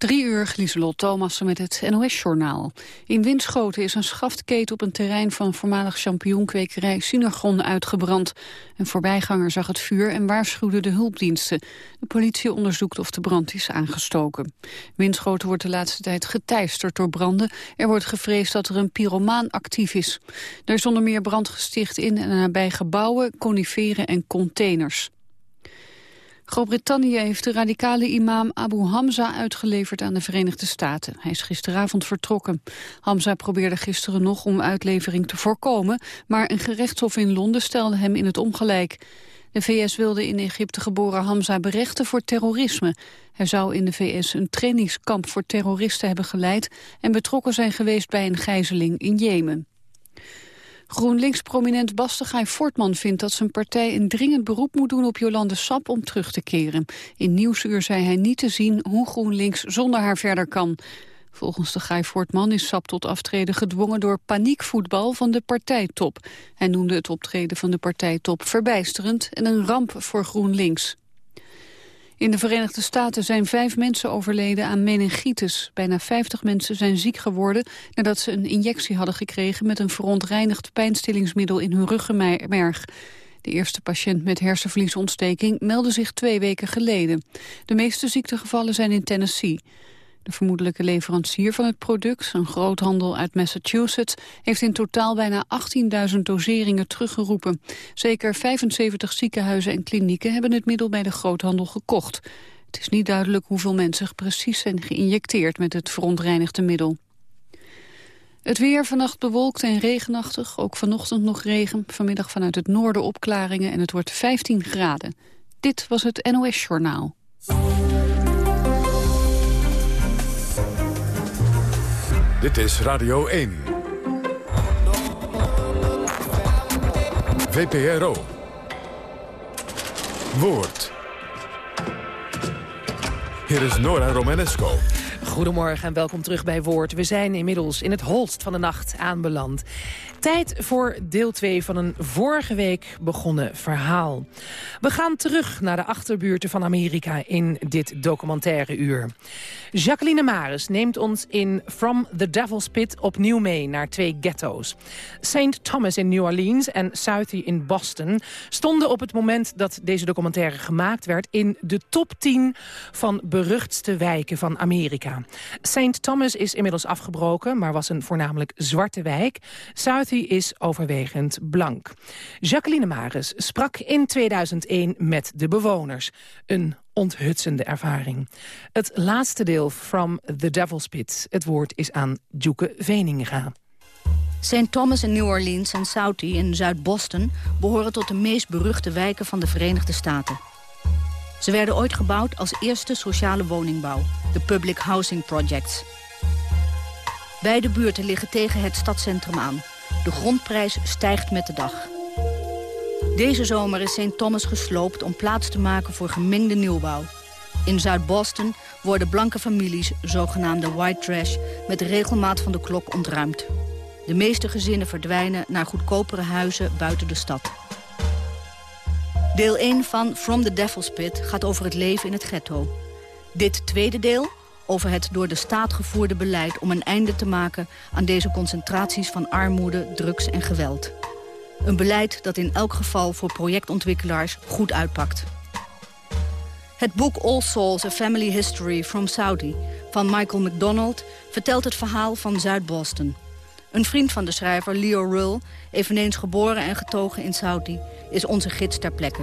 Drie uur, Lieselot Thomassen met het NOS-journaal. In Winschoten is een schaftketen op een terrein van voormalig champignonkwekerij Synergon uitgebrand. Een voorbijganger zag het vuur en waarschuwde de hulpdiensten. De politie onderzoekt of de brand is aangestoken. Winschoten wordt de laatste tijd geteisterd door branden. Er wordt gevreesd dat er een pyromaan actief is. Er is onder meer brand gesticht in en nabij gebouwen, coniferen en containers. Groot-Brittannië heeft de radicale imam Abu Hamza uitgeleverd aan de Verenigde Staten. Hij is gisteravond vertrokken. Hamza probeerde gisteren nog om uitlevering te voorkomen, maar een gerechtshof in Londen stelde hem in het ongelijk. De VS wilde in Egypte geboren Hamza berechten voor terrorisme. Hij zou in de VS een trainingskamp voor terroristen hebben geleid en betrokken zijn geweest bij een gijzeling in Jemen. GroenLinks-prominent Bastegaai Fortman vindt dat zijn partij een dringend beroep moet doen op Jolande Sap om terug te keren. In Nieuwsuur zei hij niet te zien hoe GroenLinks zonder haar verder kan. Volgens de Fortman is Sap tot aftreden gedwongen door paniekvoetbal van de partijtop. Hij noemde het optreden van de partijtop verbijsterend en een ramp voor GroenLinks. In de Verenigde Staten zijn vijf mensen overleden aan meningitis. Bijna 50 mensen zijn ziek geworden nadat ze een injectie hadden gekregen met een verontreinigd pijnstillingsmiddel in hun ruggenmerg. De eerste patiënt met hersenvliesontsteking meldde zich twee weken geleden. De meeste ziektegevallen zijn in Tennessee. De vermoedelijke leverancier van het product, een groothandel uit Massachusetts, heeft in totaal bijna 18.000 doseringen teruggeroepen. Zeker 75 ziekenhuizen en klinieken hebben het middel bij de groothandel gekocht. Het is niet duidelijk hoeveel mensen precies zijn geïnjecteerd met het verontreinigde middel. Het weer vannacht bewolkt en regenachtig, ook vanochtend nog regen. Vanmiddag vanuit het noorden opklaringen en het wordt 15 graden. Dit was het NOS Journaal. Dit is Radio 1. VPRO. Woord. Hier is Nora Romanesco. Goedemorgen en welkom terug bij Woord. We zijn inmiddels in het holst van de nacht aanbeland. Tijd voor deel 2 van een vorige week begonnen verhaal. We gaan terug naar de achterbuurten van Amerika in dit documentaire uur. Jacqueline Maris neemt ons in From the Devil's Pit opnieuw mee naar twee ghetto's. St. Thomas in New Orleans en Southie in Boston stonden op het moment dat deze documentaire gemaakt werd in de top 10 van beruchtste wijken van Amerika. St. Thomas is inmiddels afgebroken, maar was een voornamelijk zwarte wijk. Southie is overwegend blank. Jacqueline Maris sprak in 2001 met de bewoners. Een onthutsende ervaring. Het laatste deel From the Devil's Pit. Het woord is aan Joeke Veninga. St. Thomas in New Orleans en Southie in Zuid-Boston... behoren tot de meest beruchte wijken van de Verenigde Staten. Ze werden ooit gebouwd als eerste sociale woningbouw, de Public Housing Projects. Beide buurten liggen tegen het stadscentrum aan. De grondprijs stijgt met de dag. Deze zomer is St. Thomas gesloopt om plaats te maken voor gemengde nieuwbouw. In Zuid-Boston worden blanke families, zogenaamde white trash... met regelmaat van de klok ontruimd. De meeste gezinnen verdwijnen naar goedkopere huizen buiten de stad. Deel 1 van From the Devil's Pit gaat over het leven in het ghetto. Dit tweede deel over het door de staat gevoerde beleid... om een einde te maken aan deze concentraties van armoede, drugs en geweld. Een beleid dat in elk geval voor projectontwikkelaars goed uitpakt. Het boek All Souls, A Family History from Saudi van Michael McDonald... vertelt het verhaal van Zuid-Boston. Een vriend van de schrijver, Leo Rull, eveneens geboren en getogen in Saudi... is onze gids ter plekke.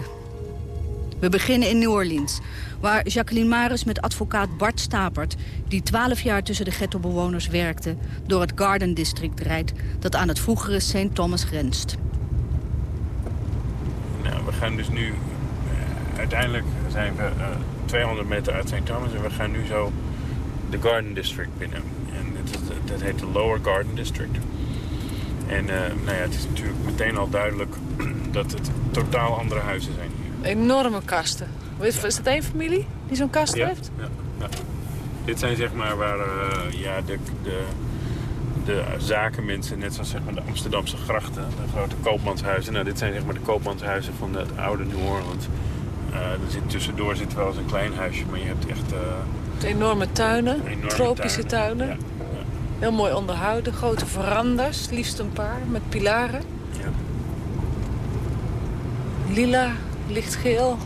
We beginnen in New Orleans, waar Jacqueline Maris met advocaat Bart Stapert... die twaalf jaar tussen de ghettobewoners werkte... door het Garden District rijdt dat aan het vroegere St. Thomas grenst. Nou, we gaan dus nu... Uh, uiteindelijk zijn we uh, eh, 200 meter uit St. Thomas... en we gaan nu zo de Garden District binnen. En dat heet de Lower Garden District. En uh, nou ja, het is natuurlijk meteen al duidelijk dat het totaal andere huizen zijn hier. Enorme kasten. Is, is dat één familie die zo'n kast heeft? Ja, ja, Dit zijn zeg maar waar uh, ja, de, de, de zakenmensen, net zoals zeg maar de Amsterdamse grachten, de grote koopmanshuizen. Nou, dit zijn zeg maar de koopmanshuizen van het oude New Orleans. Uh, er zit, tussendoor zit wel eens een klein huisje, maar je hebt echt uh, Enorme tuinen, tropische tuinen. Ja. Heel mooi onderhouden, grote verandas, liefst een paar, met pilaren. Ja. Lila, lichtgeel.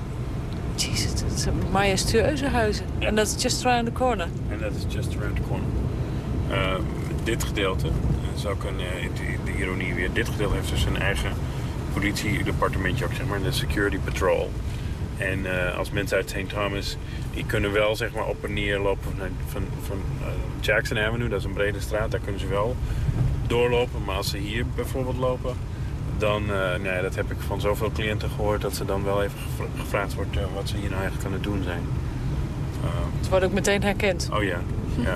Jezus, het zijn majestueuze huizen. Ja. En dat is just around the corner. En dat is just around the corner. Uh, dit gedeelte, dat is ook een, de, de, ironie weer, dit gedeelte heeft dus een eigen politiedepartementje ook, zeg maar, de Security Patrol. En uh, als mensen uit St. Thomas, die kunnen wel zeg maar op en neer lopen van, van, van Jackson Avenue, dat is een brede straat, daar kunnen ze wel doorlopen. Maar als ze hier bijvoorbeeld lopen, dan, nee, dat heb ik van zoveel cliënten gehoord, dat ze dan wel even gevraagd wordt wat ze hier nou eigenlijk aan het doen zijn. Het wordt ook meteen herkend. Oh ja, ja.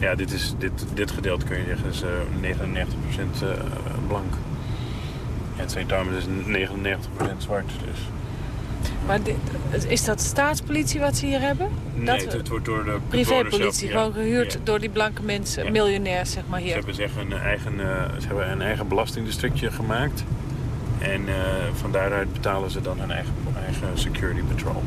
Ja, dit, is, dit, dit gedeelte kun je zeggen is uh, 99% uh, blank. En St. Thomas is 99% zwart. Dus. Maar dit, is dat staatspolitie wat ze hier hebben? Nee, dat, het, wordt door de Privépolitie, gewoon gehuurd ja. door die blanke mensen, Ja. miljonairs zeg maar Ze hier. hebben, zeg, een, eigen, uh, ze hebben een eigen belastingdistrictje gemaakt. En uh, van daaruit betalen ze dan hun eigen, eigen security patrol.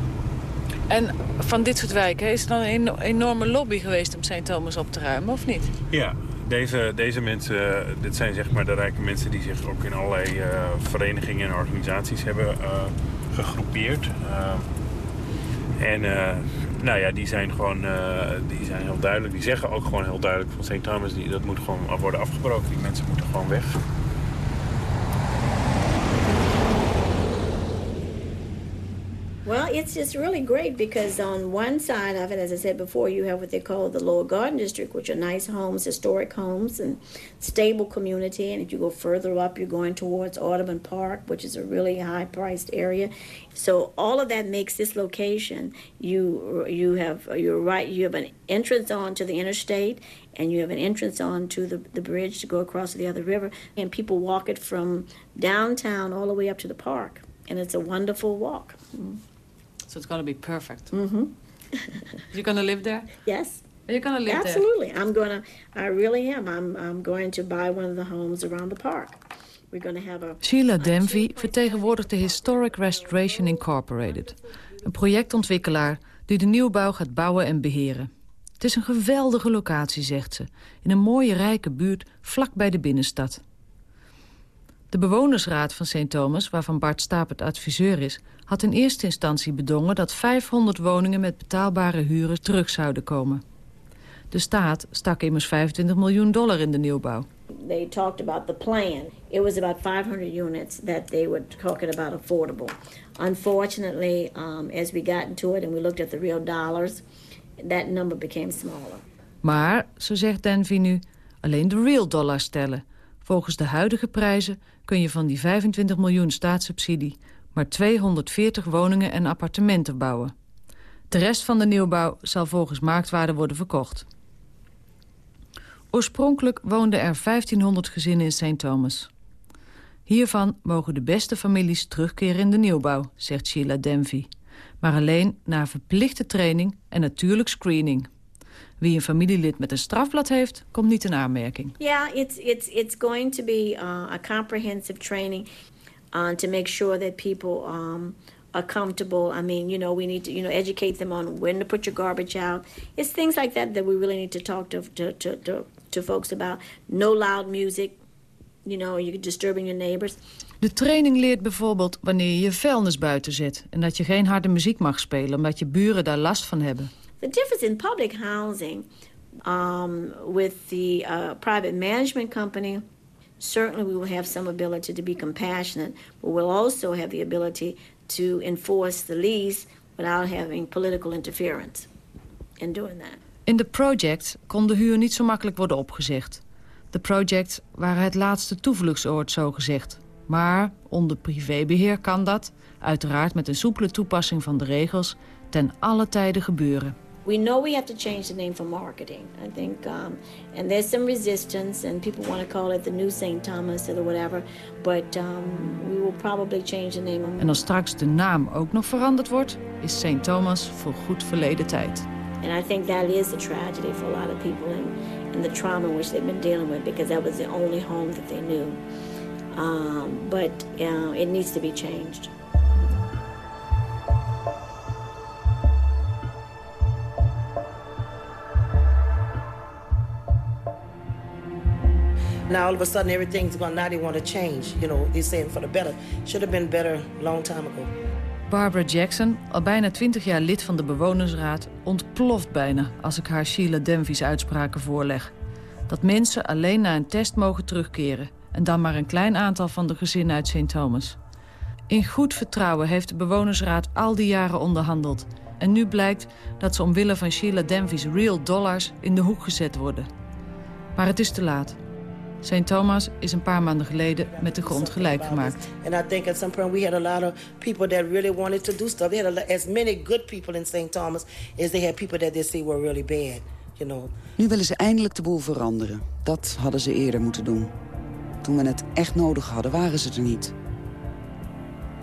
En van dit soort wijken, is er dan een enorme lobby geweest om St. Thomas op te ruimen, of niet? Ja, deze, deze mensen, dit zijn zeg maar de rijke mensen die zich ook in allerlei uh, verenigingen en organisaties hebben gegroepeerd. Uh, en nou ja, die zijn gewoon die zijn heel duidelijk. Die zeggen ook gewoon heel duidelijk van St. Thomas, die, dat moet gewoon worden afgebroken. Die mensen moeten gewoon weg. It's just really great because on one side of it, as I said before, you have what they call the Lower Garden District, which are nice homes, historic homes, and stable community. And if you go further up, you're going towards Audubon Park, which is a really high-priced area. So all of that makes this location. You you have you're right. You have an entrance onto the interstate, and you have an entrance onto the the bridge to go across the other river. And people walk it from downtown all the way up to the park, and it's a wonderful walk. Mm. So it's going to be perfect. Mm-hmm. You're going to live there? Yes. You're going to live Absolutely. I'm going to, I really am. I'm, I'm going to buy one of the homes around the park. We're going to have a... Sheila Denvy vertegenwoordigt de Historic Restoration Incorporated. Een projectontwikkelaar die de nieuwbouw gaat bouwen en beheren. Het is een geweldige locatie, zegt ze. In een mooie rijke buurt vlak bij de binnenstad. De bewonersraad van St. Thomas, waarvan Bart Stapert adviseur is... had in eerste instantie bedongen dat 500 woningen met betaalbare huren terug zouden komen. De staat stak immers 25 miljoen dollar in de nieuwbouw. They talked about the plan. It was about 500 units that they were talking about affordable. Unfortunately, um, as we got into it and we looked at the real dollars, that number became smaller. Maar, zo zegt Denvy nu, alleen de real dollars tellen. Volgens de huidige prijzen kun je van die 25 miljoen staatssubsidie maar 240 woningen en appartementen bouwen. De rest van de nieuwbouw zal volgens marktwaarde worden verkocht. Oorspronkelijk woonden er 1500 gezinnen in St. Thomas. Hiervan mogen de beste families terugkeren in de nieuwbouw, zegt Sheila Denvy. Maar alleen na verplichte training en natuurlijk screening. Wie een familielid met een strafblad heeft, komt niet in aanmerking. Yeah, it's, it's, it's going to be uh, a comprehensive training uh, to make sure that people um, are comfortable. I mean, you know, we need to, you know, educate them on when to put your garbage out. It's things like that that we really need to talk to, to, to, to, to folks about. No loud music. You know, you're disturbing your neighbors. De training leert bijvoorbeeld wanneer je je vuilnis buiten zet... en dat je geen harde muziek mag spelen omdat je buren daar last van hebben. The difference in public housing um, with the uh, private management company, certainly we will have some ability to be compassionate, but we'll also have the ability to enforce the lease without having political interference in doing that. In de project kon de huur niet zo makkelijk worden opgezegd. De project waren het laatste toevluchtsoord, zo gezegd. Maar onder privébeheer kan dat, uiteraard met een soepele toepassing van de regels, ten alle tijde gebeuren. We know we have to change the name for marketing. I think, um, and there's some resistance, and people want to call it the new St. Thomas or whatever. But um, we will probably change the name. En als straks de naam ook nog veranderd wordt, is St. Thomas voor goed verleden tijd. And I think that is a tragedy for a lot of people and, and the trauma which they've been dealing with because that was the only home that they knew. Um, but uh, it needs to be changed. Now all of a sudden everything's going, now they want to change. You know, they're saying for the better. Should have been better long time ago. Barbara Jackson, al bijna 20 jaar lid van de bewonersraad, ontploft bijna als ik haar Sheila Denvy's uitspraken voorleg. Dat mensen alleen na een test mogen terugkeren en dan maar een klein aantal van de gezinnen uit St. Thomas. In goed vertrouwen heeft de bewonersraad al die jaren onderhandeld. En nu blijkt dat ze omwille van Sheila Denvy's real dollars in de hoek gezet worden. Maar het is te laat. St. Thomas is een paar maanden geleden met de grond gelijk gemaakt. And I think at some point we had a lot of people that really wanted to do stuff. They had a, as many good people in St. Thomas as they had people that they see were really bad. You know. Nu willen ze eindelijk de boel veranderen. Dat hadden ze eerder moeten doen. Toen we het echt nodig hadden, waren ze er niet.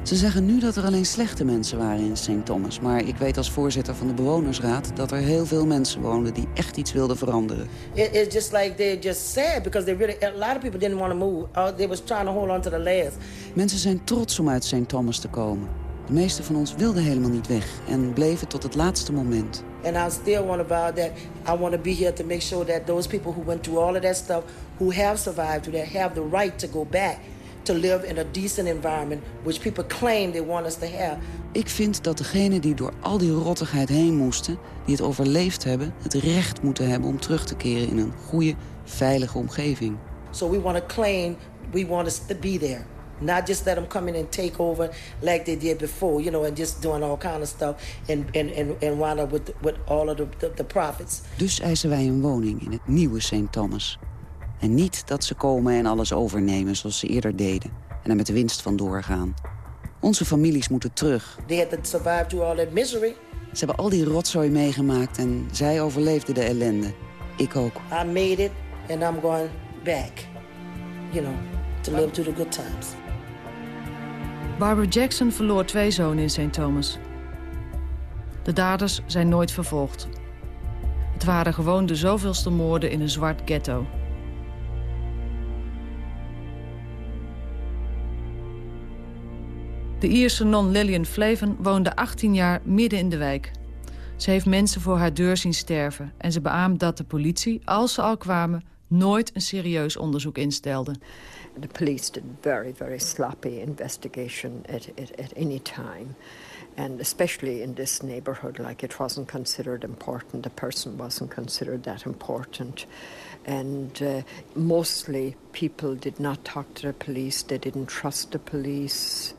Ze zeggen nu dat er alleen slechte mensen waren in St. Thomas. Maar ik weet als voorzitter van de bewonersraad... dat er heel veel mensen woonden die echt iets wilden veranderen. It, it's just like they're just sad because they really, a lot of people didn't want to move. Uh, they was trying to hold on to the last. Mensen zijn trots om uit St. Thomas te komen. De meeste van ons wilden helemaal niet weg en bleven tot het laatste moment. And I still want vow that I want to be here to make sure that those people who went through all of that stuff, who have survived, who have the right to go back to live in a decent environment, which people claim they want us to have. Ik vind dat degenen die door al die rottigheid heen moesten, die het overleefd hebben, het recht moeten hebben om terug te keren in een goede, veilige omgeving. So we want to claim we want us to be there. Not just let them come in and take over like they did before, you know, and just doing all kind of stuff and, and, and, and wind up with, with all of the, the, the profits. Dus eisen wij een woning in het nieuwe St. Thomas. En niet dat ze komen en alles overnemen zoals ze eerder deden. En er met de winst van doorgaan. Onze families moeten terug. They had to survive through all that misery. Ze hebben al die rotzooi meegemaakt en zij overleefden de ellende. Ik ook. I made it and I'm going back. You know, to live through the good times. Barbara Jackson verloor twee zonen in St. Thomas. De daders zijn nooit vervolgd. Het waren gewoon de zoveelste moorden in een zwart ghetto. De Ierse non Lillian Flaven woonde 18 jaar midden in de wijk. Ze heeft mensen voor haar deur zien sterven... en ze beaamt dat de politie, als ze al kwamen... nooit een serieus onderzoek instelde. The police did very, very sloppy investigation at, at, at any time. And especially in this neighborhood, like it wasn't considered important. The person wasn't considered that important. And uh, mostly people did not talk to the police. They didn't trust the police.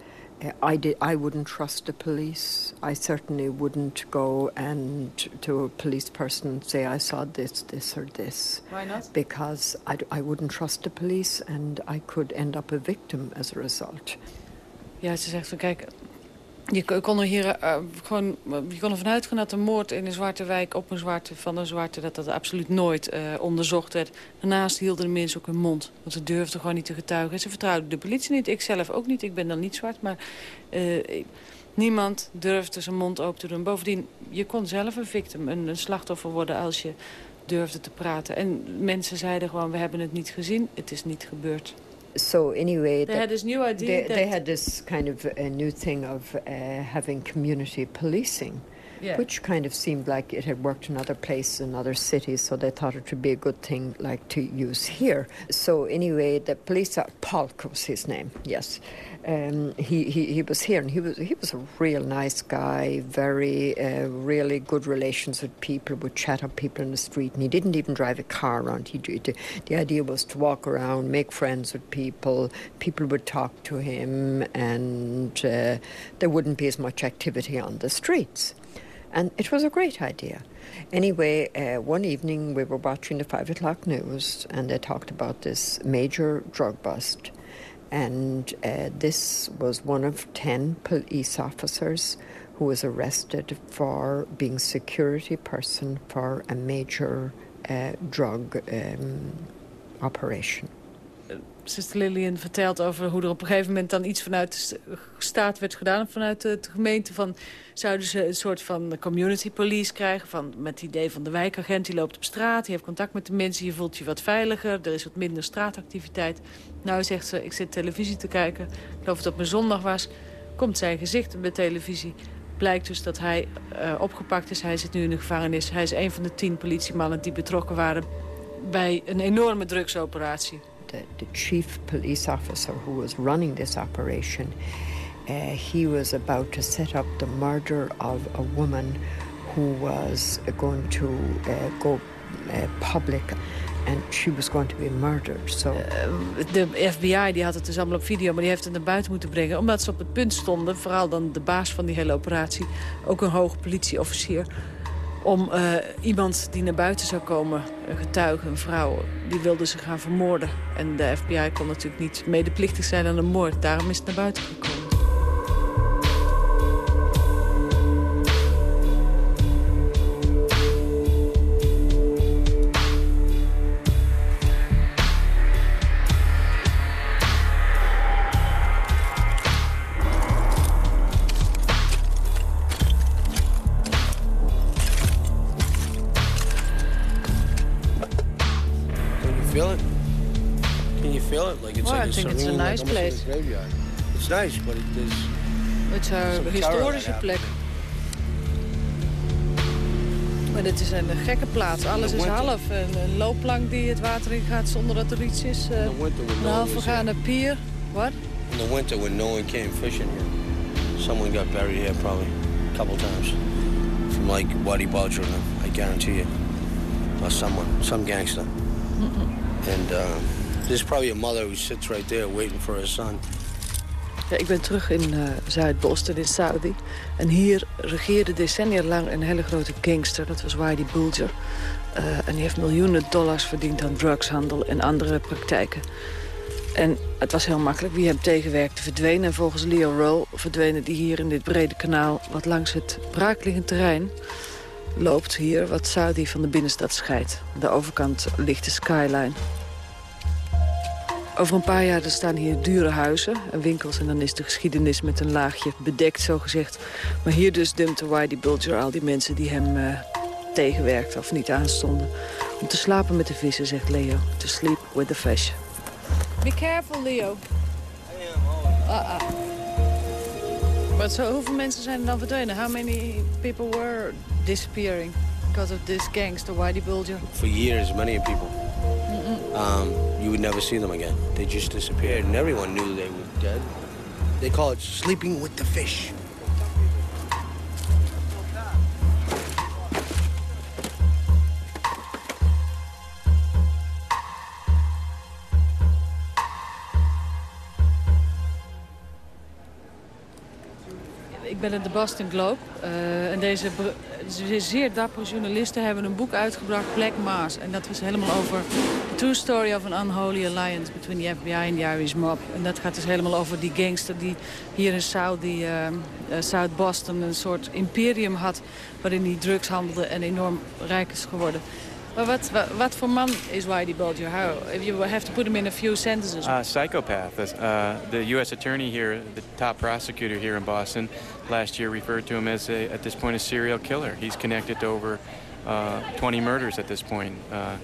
I did. I wouldn't trust the police. I certainly wouldn't go and to a police person and say I saw this, this, or this. Why not? Because I, I wouldn't trust the police, and I could end up a victim as a result. Ja, ze zegt van kijk, je kon er hier uh, gewoon, je kon ervan uitgaan dat een moord in een zwarte wijk op een zwarte van een zwarte dat dat absoluut nooit onderzocht werd. Daarnaast hielden de mensen ook hun mond, want ze durfden gewoon niet te getuigen. Ze vertrouwden de politie niet, ik zelf ook niet. Ik ben dan niet zwart, maar uh, niemand durfde zijn mond open te doen. Bovendien, je kon zelf een victim, een, een slachtoffer worden als je durfde te praten. En mensen zeiden gewoon, we hebben het niet gezien, het is niet gebeurd. So anyway, they had this new idea. They, they, had this kind of a new thing of uh, having community policing. Yeah. Which kind of seemed like it had worked in other places, in other cities, so they thought it would be a good thing, like to use here. So anyway, the police, Polk was his name, yes. Um, he, he, he was here, and he was he was a real nice guy, very uh, really good relations with people, would chat up people in the street, and he didn't even drive a car around. He the, the idea was to walk around, make friends with people. People would talk to him, and uh, there wouldn't be as much activity on the streets. And it was a great idea. Anyway, uh, one evening we were watching the five o'clock news, and they talked about this major drug bust and uh, this was one of 10 police officers who was arrested for being security person for a major uh, drug um, operation. Sister Lillian vertelt over hoe er op een gegeven moment dan iets vanuit de staat werd gedaan. Vanuit de, gemeente van zouden ze een soort van community police krijgen. Van, met het idee van de wijkagent die loopt op straat. Die heeft contact met de mensen. Je voelt je wat veiliger. Er is wat minder straatactiviteit. Nou zegt ze, ik zit televisie te kijken. Ik geloof dat het een zondag was. Komt zijn gezicht de televisie. Blijkt dus dat hij uh, opgepakt is. Hij zit nu in de gevangenis. Hij is een van de tien politiemannen die betrokken waren bij een enorme drugsoperatie the, the chief police officer who was running this operation, uh, he was about to set up the murder of a woman who was going to uh, go uh, public and she was going to be murdered. So. Uh, de FBI die had het dus allemaal op video, maar die heeft het naar buiten moeten brengen. Omdat ze op het punt stonden, vooral dan de baas van die hele operatie... ook een hoge politieofficier, om uh, iemand die naar buiten zou komen, een getuige, een vrouw... die wilde ze gaan vermoorden. En de FBI kon natuurlijk niet medeplichtig zijn aan een moord. Daarom is het naar buiten gekomen. Graveyard. It's nice, but it is... Het is een historische plek. Maar dit is een gekke plaats. Alles is half. Een, een loopplank die het water in gaat zonder dat er iets is. Uh, een half vergaande pier. What? In the winter when no one came fishing here. Someone got buried here probably a couple times. From like Waddy Bulger, I guarantee you. Or someone, some gangster. Mm -mm. And... Uh, There's probably a mother who sits right there waiting for her son. Ja, ik ben terug in uh, Zuid-Boston in Saudi. En hier regeerde decennia lang een hele grote gangster. Dat was Whitey Bulger. Uh, en die heeft miljoenen dollars verdiend aan drugshandel en andere praktijken. En het was heel makkelijk. Wie hem tegenwerkte verdween. En volgens Leo Rowe verdwenen die hier in dit brede kanaal... wat langs het braakliggend terrein loopt hier... wat Saudi van de binnenstad scheidt. Aan de overkant ligt de skyline. Over een paar jaar staan hier dure huizen en winkels... en dan is de geschiedenis met een laagje bedekt, zo gezegd. Maar hier dus dumpte Whitey Bulger al die mensen die hem uh, tegenwerkten... of niet aanstonden. Om te slapen met de vissen, zegt Leo. To sleep with the fish. Be careful, Leo. Uh -uh. Maar zo, hoeveel mensen zijn er dan verdwenen? How many people were disappearing because of this gangster, Whitey Bulger? For years, many people. Um, you would never see them again. They just disappeared, and everyone knew they were dead. They call it sleeping with the fish. In de Boston Globe uh, en deze zeer dappere journalisten hebben een boek uitgebracht, Black Mass. En dat was helemaal over the true story of an unholy alliance between the FBI en the Irish mob. En dat gaat dus helemaal over die gangster die hier in die, uh, South Boston een soort imperium had... waarin hij drugs handelde en enorm rijk is geworden. Maar wat, wat, wat voor man is Whitey Bulger? How, if you have to put him in a few sentences. Uh, psychopath. Uh, the U.S. attorney here, the top prosecutor here in Boston, last year referred to him as, a, at this point, a serial killer. He's connected to over uh, 20 murders at this point, uh,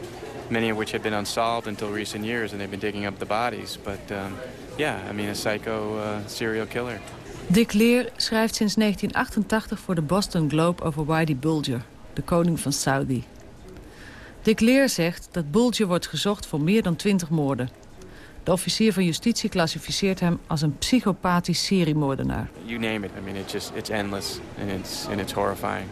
many of which have been unsolved until recent years, and they've been digging up the bodies. But um, yeah, I mean, a psycho uh, serial killer. Dick Lear schrijft sinds 1988 voor de Boston Globe over Whitey Bulger, de koning van Saudi. Dick Leer zegt dat Bulger wordt gezocht voor meer dan 20 moorden. De officier van justitie klassificeert hem als een psychopathisch seriemoordenaar. You name it. I mean, it's just it's endless and it's and it's horrifying.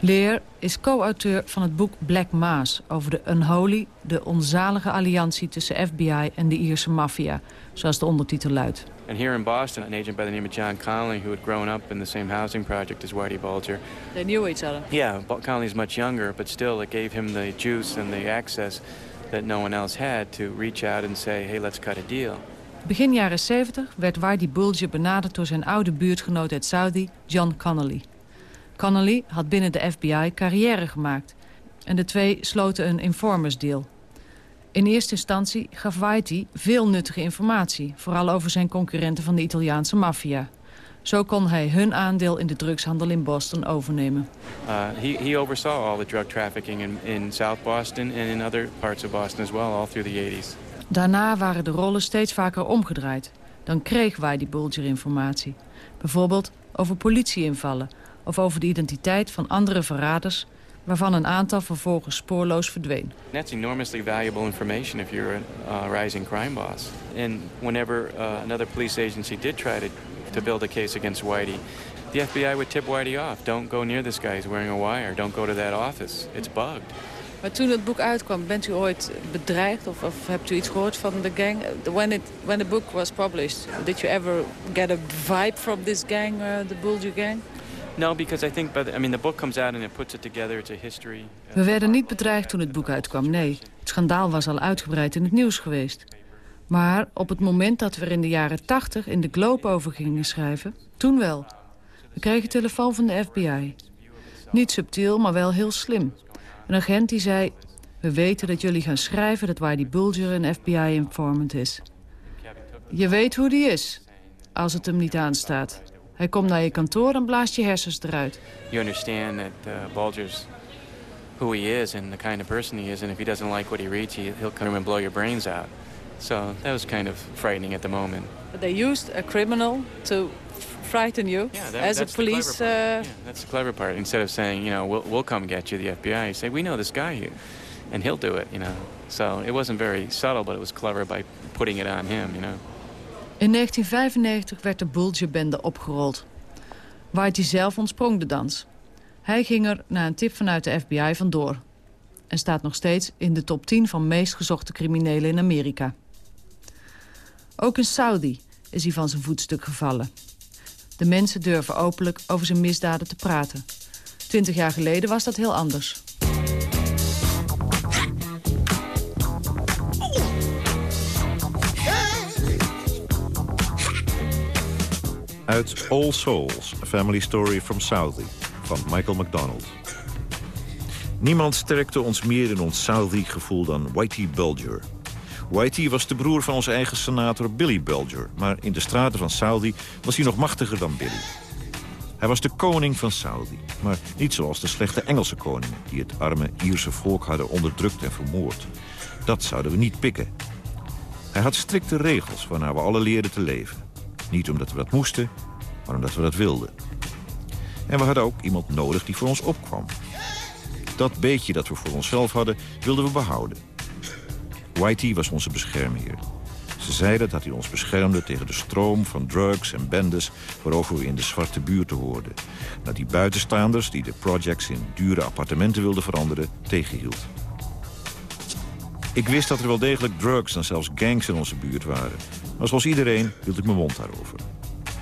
Leer is co-auteur van het boek Black Mass over de Unholy, de onzalige alliantie tussen FBI en de Ierse maffia, zoals de ondertitel luidt. And here in Boston, an agent by the name of John Connolly, who had grown up in the same housing project as Whitey Bulger. They knew each other. Yeah, Connolly's much younger, but still it gave him the juice and the access that no one else had to reach out and say, hey, let's cut a deal. Begin jaren 70 werd Whitey Bulger benaderd door zijn oude buurtgenoot uit Saudi, John Connolly. Connolly had binnen de FBI carrière gemaakt en de twee sloten een informers deal. In eerste instantie gaf Whitey veel nuttige informatie... vooral over zijn concurrenten van de Italiaanse maffia. Zo kon hij hun aandeel in de drugshandel in Boston overnemen. Uh, he, he oversaw all the drug trafficking in, in South Boston and in other parts of Boston as well, all through the 80s. Daarna waren de rollen steeds vaker omgedraaid. Dan kreeg Whitey Bulger informatie. Bijvoorbeeld over politieinvallen of over de identiteit van andere verraders waarvan een aantal vervolgens spoorloos verdween. That's enormously valuable information if you're a uh, rising crime boss. And whenever uh, another police agency did try to, to build a case against Whitey, the FBI would tip Whitey off. Don't go near this guy, he's wearing a wire. Don't go to that office, it's bugged. Maar toen het boek uitkwam, bent u ooit bedreigd of, of hebt u iets gehoord van de gang? When, it, when the book was published, did you ever get a vibe from this gang, uh, the Bulger gang? No, because I think by the, I mean the book comes out and it puts it together. It's a history. We werden niet bedreigd toen het boek uitkwam, nee. Het schandaal was al uitgebreid in het nieuws geweest. Maar op het moment dat we er in de jaren 80 in de Globe over gingen schrijven, toen wel. We kregen telefoon van de FBI. Niet subtiel, maar wel heel slim. Een agent die zei... We weten dat jullie gaan schrijven dat Whitey Bulger een FBI-informant is. Je weet hoe die is, als het hem niet aanstaat. Hij komt naar je kantoor en blaast je hersens eruit. You understand that uh, Bulger's who he is and the kind of person he is. And if he doesn't like what he reads, he, he'll come and blow your brains out. So that was kind of frightening at the moment. But they used a criminal to frighten you Yeah, that, as a police... Uh, Yeah, that's the clever part. Instead of saying, you know, we'll, we'll come get you, the FBI, you say, we know this guy here, and he'll do it, you know. So it wasn't very subtle, but it was clever by putting it on him, you know. In 1995 werd de Bulger-bende opgerold. Whitey zelf ontsprong de dans. Hij ging er na een tip vanuit de FBI vandoor. En staat nog steeds in de top 10 van meest gezochte criminelen in Amerika. Ook in Saudi is hij van zijn voetstuk gevallen. De mensen durven openlijk over zijn misdaden te praten. Twintig jaar geleden was dat heel anders. Uit All Souls, A Family Story from Southie, van Michael McDonald. Niemand sterkte ons meer in ons Southie-gevoel dan Whitey Bulger. Whitey was de broer van onze eigen senator Billy Bulger... maar in de straten van Saudi was hij nog machtiger dan Billy. Hij was de koning van Saudi, maar niet zoals de slechte Engelse koningen... die het arme Ierse volk hadden onderdrukt en vermoord. Dat zouden we niet pikken. Hij had strikte regels waarnaar we alle leerden te leven. Niet omdat we dat moesten, maar omdat we dat wilden. En we hadden ook iemand nodig die voor ons opkwam. Dat beetje dat we voor onszelf hadden, wilden we behouden. Whitey was onze beschermheer. Ze zeiden dat hij ons beschermde tegen de stroom van drugs en bendes... waarover we in de zwarte buurten hoorden. Dat die buitenstaanders die de projects in dure appartementen wilden veranderen, tegenhield. Ik wist dat er wel degelijk drugs en zelfs gangs in onze buurt waren. Maar zoals iedereen hield ik mijn mond daarover.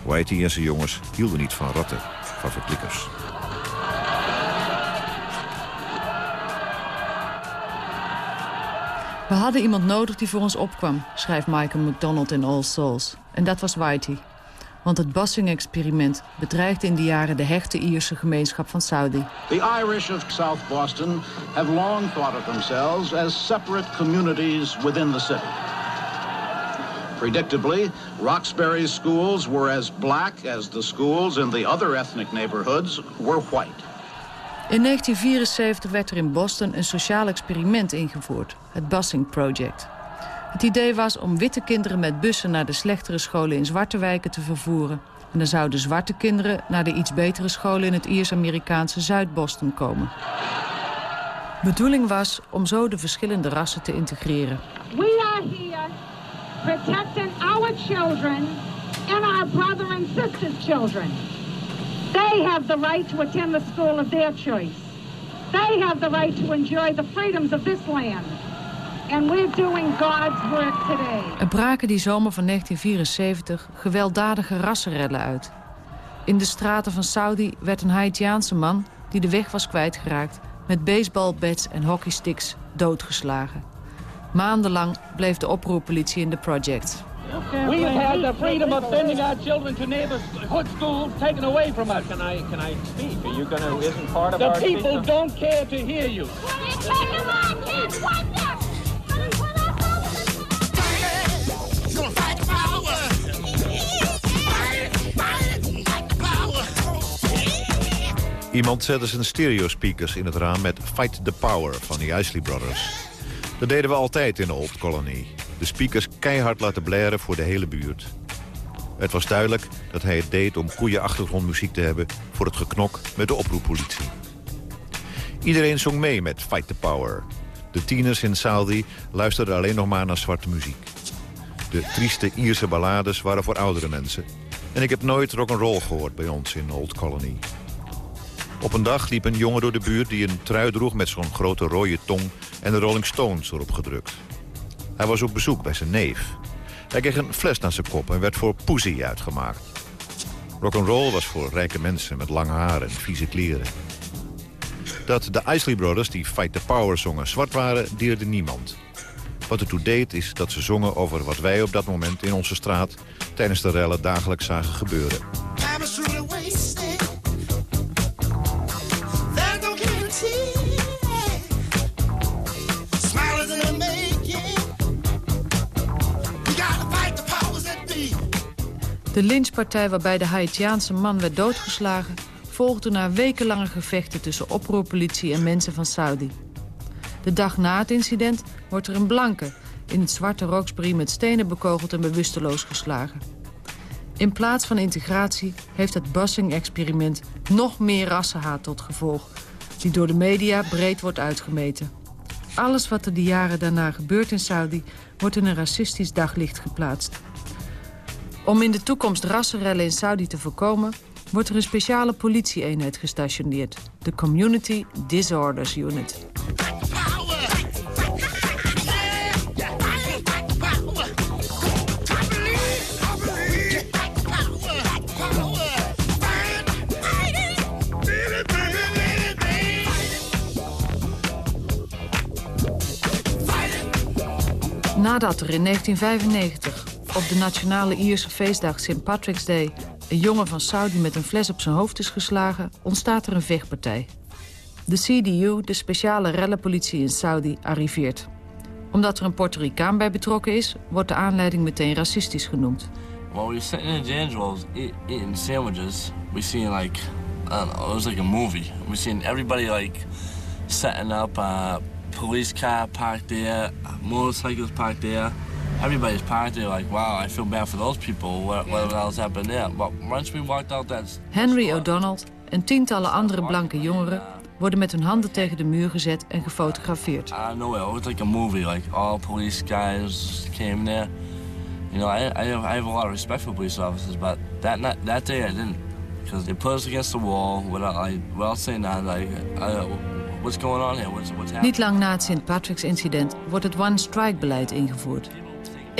Whitey en zijn jongens hielden niet van ratten, van verklikkers. We hadden iemand nodig die voor ons opkwam, schrijft Michael McDonald in All Souls. En dat was Whitey. Want het Bassing-experiment bedreigde in die jaren de hechte Ierse gemeenschap van Saudi. The Irish of South Boston have long thought of themselves as separate communities within the city. Predictably, Roxbury's schools were as black as the schools in the other ethnic neighborhoods were white. In 1974 werd er in Boston een sociaal experiment ingevoerd, het Bussing Project. Het idee was om witte kinderen met bussen naar de slechtere scholen in zwarte wijken te vervoeren. En dan zouden zwarte kinderen naar de iets betere scholen in het Iers-Amerikaanse Zuid-Boston komen. Bedoeling was om zo de verschillende rassen te integreren. We are here protecting our children and our brother and sister's children. They have the right to attend the school of their choice. They have the right to enjoy the freedoms of this land. And we're doing God's work today. Er braken die zomer van 1974 gewelddadige rassenrellen uit. In de straten van Saudi werd een Haitiaanse man die de weg was kwijtgeraakt... met baseballbats en hockeysticks doodgeslagen. Maandenlang bleef de oproerpolitie in de project. We've had the freedom of sending our children to neighborhood schools taken away from us. Can I, can I speak? Are you gonna, isn't part of the our people speech- don't care to hear you. Iemand zette zijn stereospeakers in het raam met Fight the Power van de Isley Brothers. Dat deden we altijd in de Old Colony. De speakers keihard laten blaren voor de hele buurt. Het was duidelijk dat hij het deed om goede achtergrondmuziek te hebben... voor het geknok met de oproeppolitie. Iedereen zong mee met Fight the Power. De tieners in Saudi luisterden alleen nog maar naar zwarte muziek. De trieste Ierse ballades waren voor oudere mensen. En ik heb nooit rock'n'roll gehoord bij ons in Old Colony. Op een dag liep een jongen door de buurt die een trui droeg met zo'n grote rode tong en de Rolling Stones erop gedrukt. Hij was op bezoek bij zijn neef. Hij kreeg een fles naar zijn kop en werd voor Pussy uitgemaakt. Rock'n'roll was voor rijke mensen met lange haar en vieze kleren. Dat de Isley Brothers, die Fight the Power zongen, zwart waren, deerde niemand. Wat ertoe deed is dat ze zongen over wat wij op dat moment in onze straat... tijdens de rellen dagelijks zagen gebeuren. De lynchpartij waarbij de Haitiaanse man werd doodgeslagen... volgde na wekenlange gevechten tussen oproerpolitie en mensen van Saudi. De dag na het incident wordt er een blanke... in het zwarte Roxbury met stenen bekogeld en bewusteloos geslagen. In plaats van integratie heeft het busing-experiment... nog meer rassenhaat tot gevolg... die door de media breed wordt uitgemeten. Alles wat er de jaren daarna gebeurt in Saudi... wordt in een racistisch daglicht geplaatst. Om in de toekomst rassenrellen in Saudi te voorkomen... wordt er een speciale politieeenheid gestationeerd. De Community Disorders Unit. Nadat er in 1995 op de nationale Ierse feestdag St. Patrick's Day... een jongen van Saudi met een fles op zijn hoofd is geslagen... ontstaat er een vechtpartij. De CDU, de speciale rellenpolitie in Saudi, arriveert. Omdat er een Puerto Ricaan bij betrokken is... wordt de aanleiding meteen racistisch genoemd. While we were sitting in the D'Angelo's eating sandwiches... we seen like... I don't know, it was like a movie. We seen everybody like setting up... Uh, police car parked there, motorcycles parked there everybody's there like, wow, I feel bad for those people. What, what else happened there? But once we walked out that... Henry O'Donnell en tientallen andere blanke jongeren worden met hun handen tegen de muur gezet en gefotografeerd. I know it was like a movie, like all police guys came there. You know, I, I, have, I have a lot of respect for police officers, but that not, that day I didn't. Because they put us against the wall without, like, without saying that, like, I, what's going on here? What's, what's happening? Niet lang na het St. Patrick's incident wordt het one-strike-beleid ingevoerd.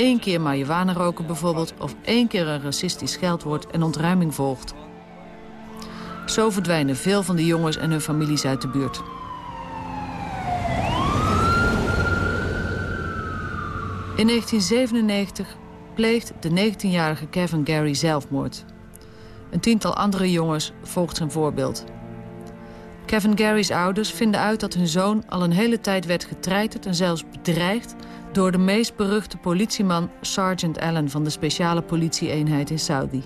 Eén keer marihuana roken bijvoorbeeld... of één keer een racistisch scheldwoord en ontruiming volgt. Zo verdwijnen veel van de jongens en hun families uit de buurt. In 1997 pleegt de 19-jarige Kevin Gary zelfmoord. Een tiental andere jongens volgt zijn voorbeeld. Kevin Gary's ouders vinden uit dat hun zoon al een hele tijd werd getreiterd en zelfs bedreigd door de meest beruchte politieman Sergeant Allen van de speciale politieeenheid in Saudi.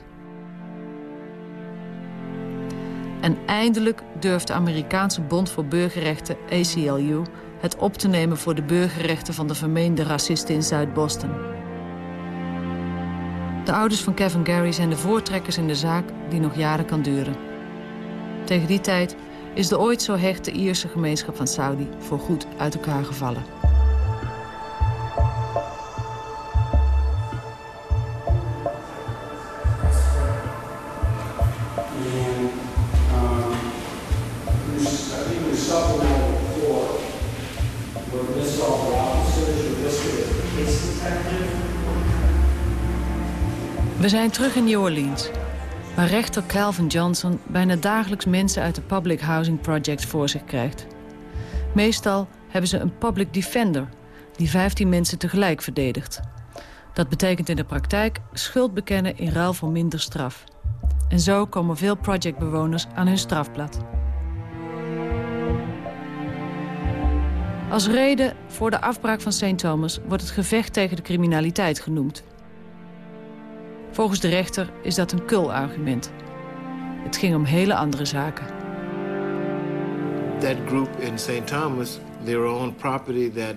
En eindelijk durft de Amerikaanse Bond voor Burgerrechten, ACLU, het op te nemen voor de burgerrechten van de vermeende racisten in Zuid-Boston. De ouders van Kevin Gary zijn de voortrekkers in de zaak die nog jaren kan duren. Tegen die tijd is de ooit zo hechte Ierse gemeenschap van Saudi voorgoed uit elkaar gevallen. We zijn terug in New Orleans, waar rechter Calvin Johnson bijna dagelijks mensen uit de Public Housing Project voor zich krijgt. Meestal hebben ze een public defender die 15 mensen tegelijk verdedigt. Dat betekent in de praktijk schuld bekennen in ruil voor minder straf. En zo komen veel projectbewoners aan hun strafblad. Als reden voor de afbraak van St. Thomas wordt het gevecht tegen de criminaliteit genoemd. Volgens de rechter is dat een kul-argument. Het ging om hele andere zaken. That group in St. Thomas, they were on property that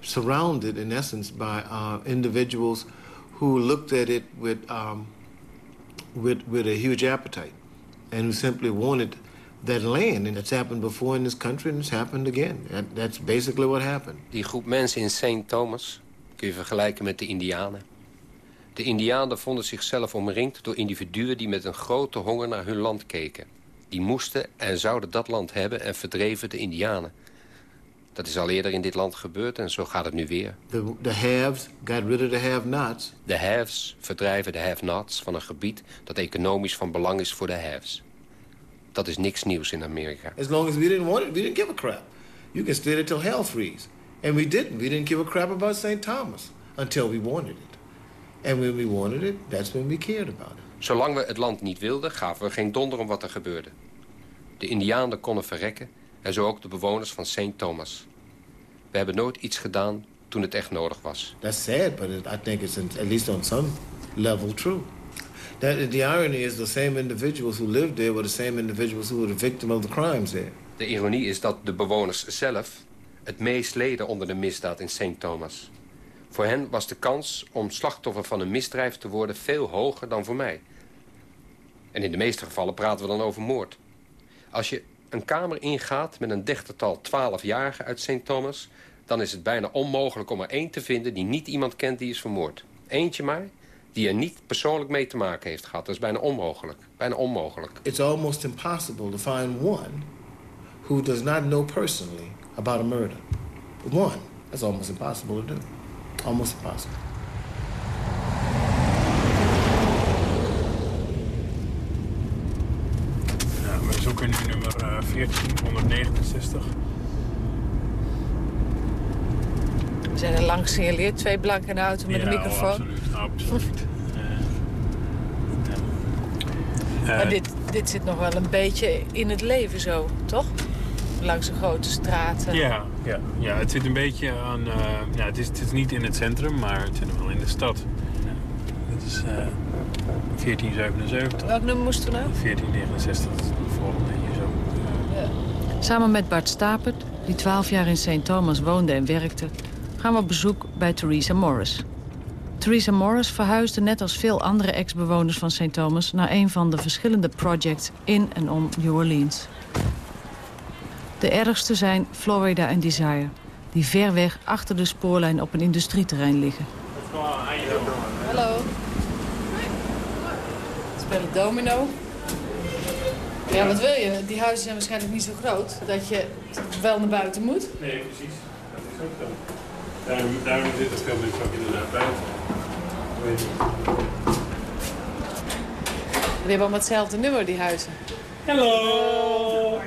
surrounded in essence by uh, individuals who looked at it with, um, with, with a huge appetite and who simply wanted that land. And it's happened before in this country and it's happened again. That, that's basically what happened. Die groep mensen in St. Thomas kun je vergelijken met de Indianen. De Indianen vonden zichzelf omringd door individuen die met een grote honger naar hun land keken. Die moesten en zouden dat land hebben en verdreven de Indianen. Dat is al eerder in dit land gebeurd en zo gaat het nu weer. The, the haves got rid of the have-nots. De haves verdrijven de have-nots van een gebied dat economisch van belang is voor de haves. Dat is niks nieuws in Amerika. As long as we didn't want it, we didn't give a crap. You can stay there till hell freeze. And we didn't. We didn't give a crap about St. Thomas until we wanted it. And when we wanted it, that's when we cared about it. Zolang we het land niet wilden, gaven we geen donder om wat er gebeurde. De Indianen konden verrekken en zo ook de bewoners van St. Thomas. We hebben nooit iets gedaan toen het echt nodig was. That's sad, but I think it's at least on some level true. That, the irony is the same individuals who lived there were the same individuals who were the victim of the crimes there. De ironie is dat de bewoners zelf het meest leden onder de misdaad in St. Thomas. Voor hen was de kans om slachtoffer van een misdrijf te worden veel hoger dan voor mij. En in de meeste gevallen praten we dan over moord. Als je een kamer ingaat met een dertigtal twaalfjarigen uit St. Thomas... dan is het bijna onmogelijk om er één te vinden die niet iemand kent die is vermoord. Eentje maar, die er niet persoonlijk mee te maken heeft gehad. Dat is bijna onmogelijk. Bijna onmogelijk. It's almost impossible to find one who does not know personally about a murder. One. That's almost impossible to do. Almost impossible. Nou, we zoeken nu nummer uh, 1469. We zijn er lang gesignaleerd, twee blanken in de auto met ja, een microfoon. Oh, absoluut, absoluut. Uh, maar dit, dit zit nog wel een beetje in het leven zo, toch? Langs een grote straat. Ja, ja, ja, het zit een beetje aan... Uh, ja, het, is, het is niet in het centrum, maar het zit wel in de stad. Ja, dit is uh, 1477. Welk nummer moesten we nou? 1469, dat is de volgende hier zo. Ja. Samen met Bart Stapert, die 12 jaar in St. Thomas woonde en werkte... gaan we op bezoek bij Theresa Morris. Theresa Morris verhuisde net als veel andere ex-bewoners van St. Thomas... naar een van de verschillende projects in en om New Orleans. De ergste zijn Florida en Desire... die ver weg achter de spoorlijn op een industrieterrein liggen. Hallo. Spelen domino. Ja, wat wil je? Die huizen zijn waarschijnlijk niet zo groot dat je wel naar buiten moet. Nee, precies. Dat is ook zo. Daarom, daarom zit het veel mensen ook inderdaad buiten. Weet. Die hebben allemaal hetzelfde nummer, die huizen. Hallo.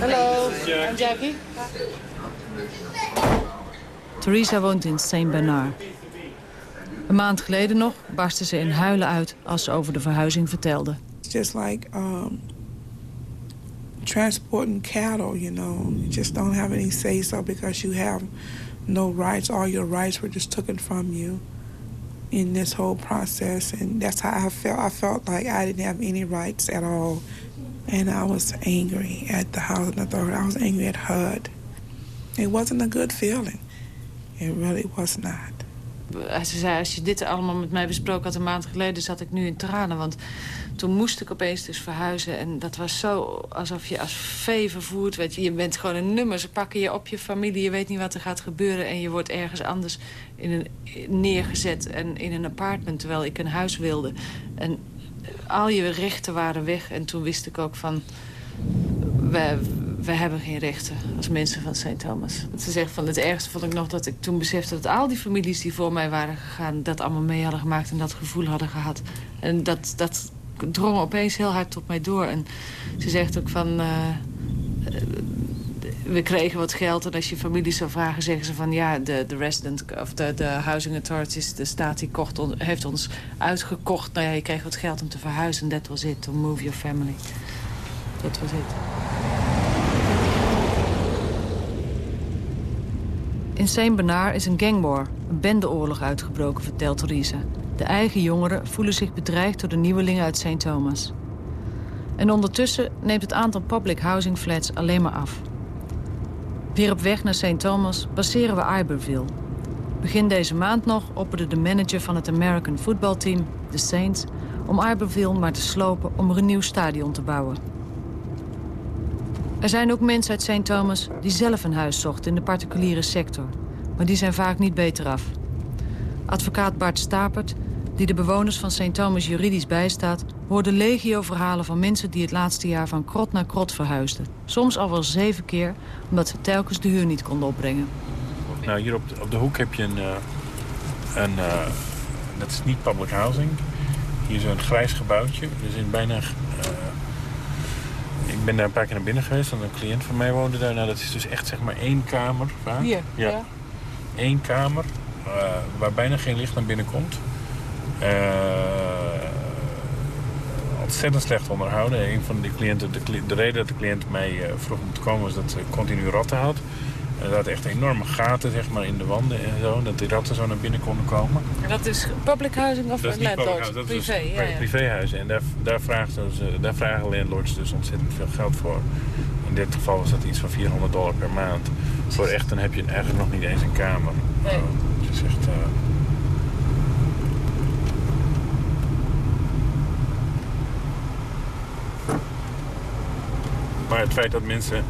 Hallo, I'm Jackie. Theresa woont in St. Bernard. Een maand geleden nog barstte ze in huilen uit als ze over de verhuizing vertelde. It's just like um, transporting cattle, you know. You just don't have any say-so because you have no rights. All your rights were just taken from you in this whole process. And that's how I felt. I felt like I didn't have any rights at all. And I was angry at the housing authority. I was angry at HUD. It wasn't a good feeling. It really was not. Ze zei, als je dit allemaal met mij besproken had een maand geleden... zat ik nu in tranen, want toen moest ik opeens dus verhuizen. En dat was zo alsof je als vee vervoerd werd. Je bent gewoon een nummer, ze pakken je op je familie... je weet niet wat er gaat gebeuren en je wordt ergens anders in een, neergezet... en in een appartement, terwijl ik een huis wilde. En al je rechten waren weg. En toen wist ik ook van... We, we hebben geen rechten als mensen van St. Thomas. Ze zegt van het ergste vond ik nog dat ik toen besefte... dat al die families die voor mij waren gegaan... dat allemaal mee hadden gemaakt en dat gevoel hadden gehad. En dat, dat drong opeens heel hard tot mij door. En ze zegt ook van... Uh, we kregen wat geld en als je familie zou vragen... zeggen ze van ja, de, de resident of de, de housing authorities... de staat die kocht on, heeft ons uitgekocht. Nou ja, je kreeg wat geld om te verhuizen. That was it, to move your family. Dat was het. In Saint Bernard is een gangwar, een bendeoorlog uitgebroken, vertelt Theresa. De eigen jongeren voelen zich bedreigd door de nieuwelingen uit St. Thomas. En ondertussen neemt het aantal public housing flats alleen maar af. Weer op weg naar St. Thomas passeren we Iberville. Begin deze maand nog opperde de manager van het American footballteam, de Saints... om Iberville maar te slopen om er een nieuw stadion te bouwen. Er zijn ook mensen uit St. Thomas die zelf een huis zochten in de particuliere sector. Maar die zijn vaak niet beter af. Advocaat Bart Stapert, die de bewoners van St. Thomas juridisch bijstaat... hoorde legio-verhalen van mensen die het laatste jaar van krot naar krot verhuisden. Soms al wel zeven keer, omdat ze telkens de huur niet konden opbrengen. Nou, hier op de, op de hoek heb je een... Uh, een uh, dat is niet public housing. Hier is een grijs gebouwtje. Dus in bijna... Uh, ik ben daar een paar keer naar binnen geweest. En een cliënt van mij woonde daar. Nou, dat is dus echt zeg maar één kamer vaak. Hier? Ja. ja. Eén kamer. waar bijna geen licht naar binnen komt. Ontzettend slecht onderhouden. Een van de cliënten, de, de reden dat de cliënt mij vroeg om te komen... was dat ze continu ratten had. Er zaten echt enorme gaten zeg maar, in de wanden en zo. Dat die ratten zo naar binnen konden komen. En dat is public housing of dat is landlord? Dat privé, is ja, ja. privéhuizen. En daar, daar, vragen ze, daar vragen landlords dus ontzettend veel geld voor. In dit geval was dat iets van 400 dollar per maand. Voor echt, dan heb je eigenlijk nog niet eens een kamer. Nee. Uh, het is echt... Uh... Maar het feit dat mensen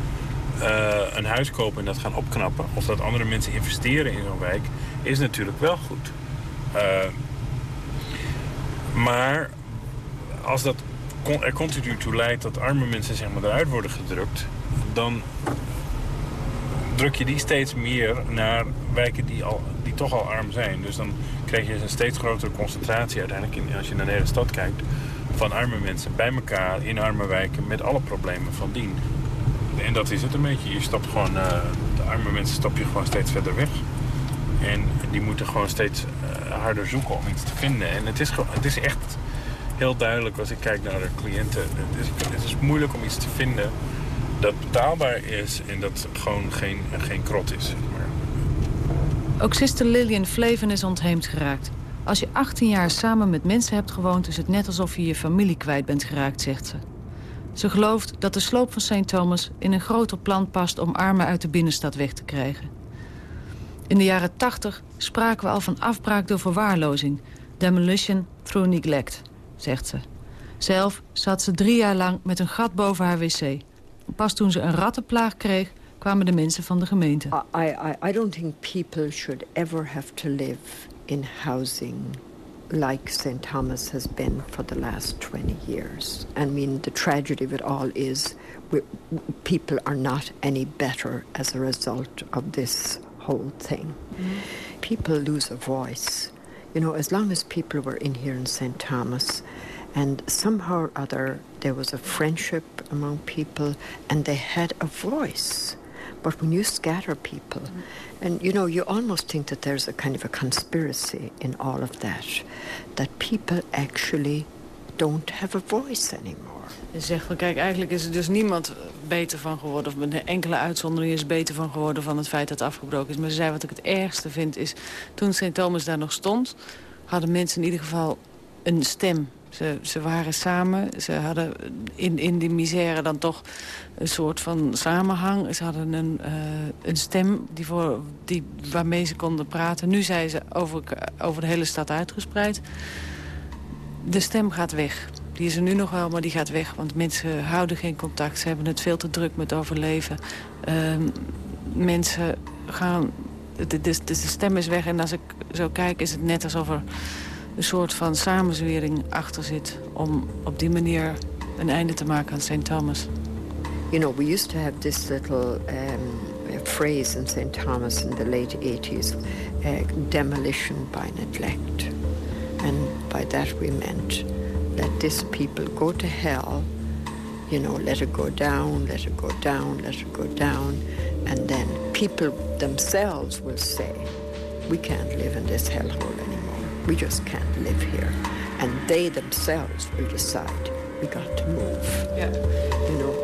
uh, een huis kopen en dat gaan opknappen... of dat andere mensen investeren in zo'n wijk, is natuurlijk wel goed. Uh, maar als dat er continu toe leidt dat arme mensen zeg maar, eruit worden gedrukt... dan druk je die steeds meer naar wijken die, al, die toch al arm zijn. Dus dan krijg je een steeds grotere concentratie uiteindelijk... In, als je naar de hele stad kijkt van arme mensen bij elkaar in arme wijken... met alle problemen van dien. En dat is het een beetje. Je stapt gewoon, uh, de arme mensen stap je gewoon steeds verder weg. En die moeten gewoon steeds uh, harder zoeken om iets te vinden. En het is, het is echt heel duidelijk als ik kijk naar de cliënten. Het is, het is moeilijk om iets te vinden dat betaalbaar is en dat gewoon geen, geen krot is. Maar. Ook zuster Lillian Fleven is ontheemd geraakt. Als je 18 jaar samen met mensen hebt gewoond... is het net alsof je je familie kwijt bent geraakt, zegt ze. Ze gelooft dat de sloop van St. Thomas in een groter plan past... om armen uit de binnenstad weg te krijgen. In de jaren 80 spraken we al van afbraak door verwaarlozing. Demolition through neglect, zegt ze. Zelf zat ze drie jaar lang met een gat boven haar wc. Pas toen ze een rattenplaag kreeg, kwamen de mensen van de gemeente. I, I, I don't think people should ever have to live in housing like St. Thomas has been for the last 20 years. I mean, the tragedy of it all is people are not any better as a result of this whole thing. Mm-hmm. People lose a voice. You know, as long as people were in here in St. Thomas, and somehow or other there was a friendship among people, and they had a voice. But when you scatter people, and you know, you almost think that there's a kind of a conspiracy in all of that, that people actually don't have a voice anymore. Je zegt van kijk, eigenlijk is er dus niemand beter van geworden... of met een enkele uitzondering is beter van geworden van het feit dat het afgebroken is. Maar ze zei wat ik het ergste vind is... toen St. Thomas daar nog stond, hadden mensen in ieder geval een stem. Ze, ze waren samen, ze hadden in, in die misère dan toch een soort van samenhang. Ze hadden een, uh, een stem die voor, die, waarmee ze konden praten. Nu zijn ze over, over de hele stad uitgespreid. De stem gaat weg. Die is er nu nog wel, maar die gaat weg. Want mensen houden geen contact. Ze hebben het veel te druk met overleven. Uh, mensen gaan... De, de, de, stem is weg. En als ik zo kijk, is het net alsof er een soort van samenzwering achter zit... om op die manier een einde te maken aan St. Thomas. You know, we used to have this little um, phrase in St. Thomas in the late 80s, uh, demolition by neglect. And by that we meant let this people go to hell, you know, let it go down, let it go down, let it go down, and then people themselves will say, we can't live in this hellhole anymore. We just can't live here. And they themselves will decide, we got to move. Ja. You know.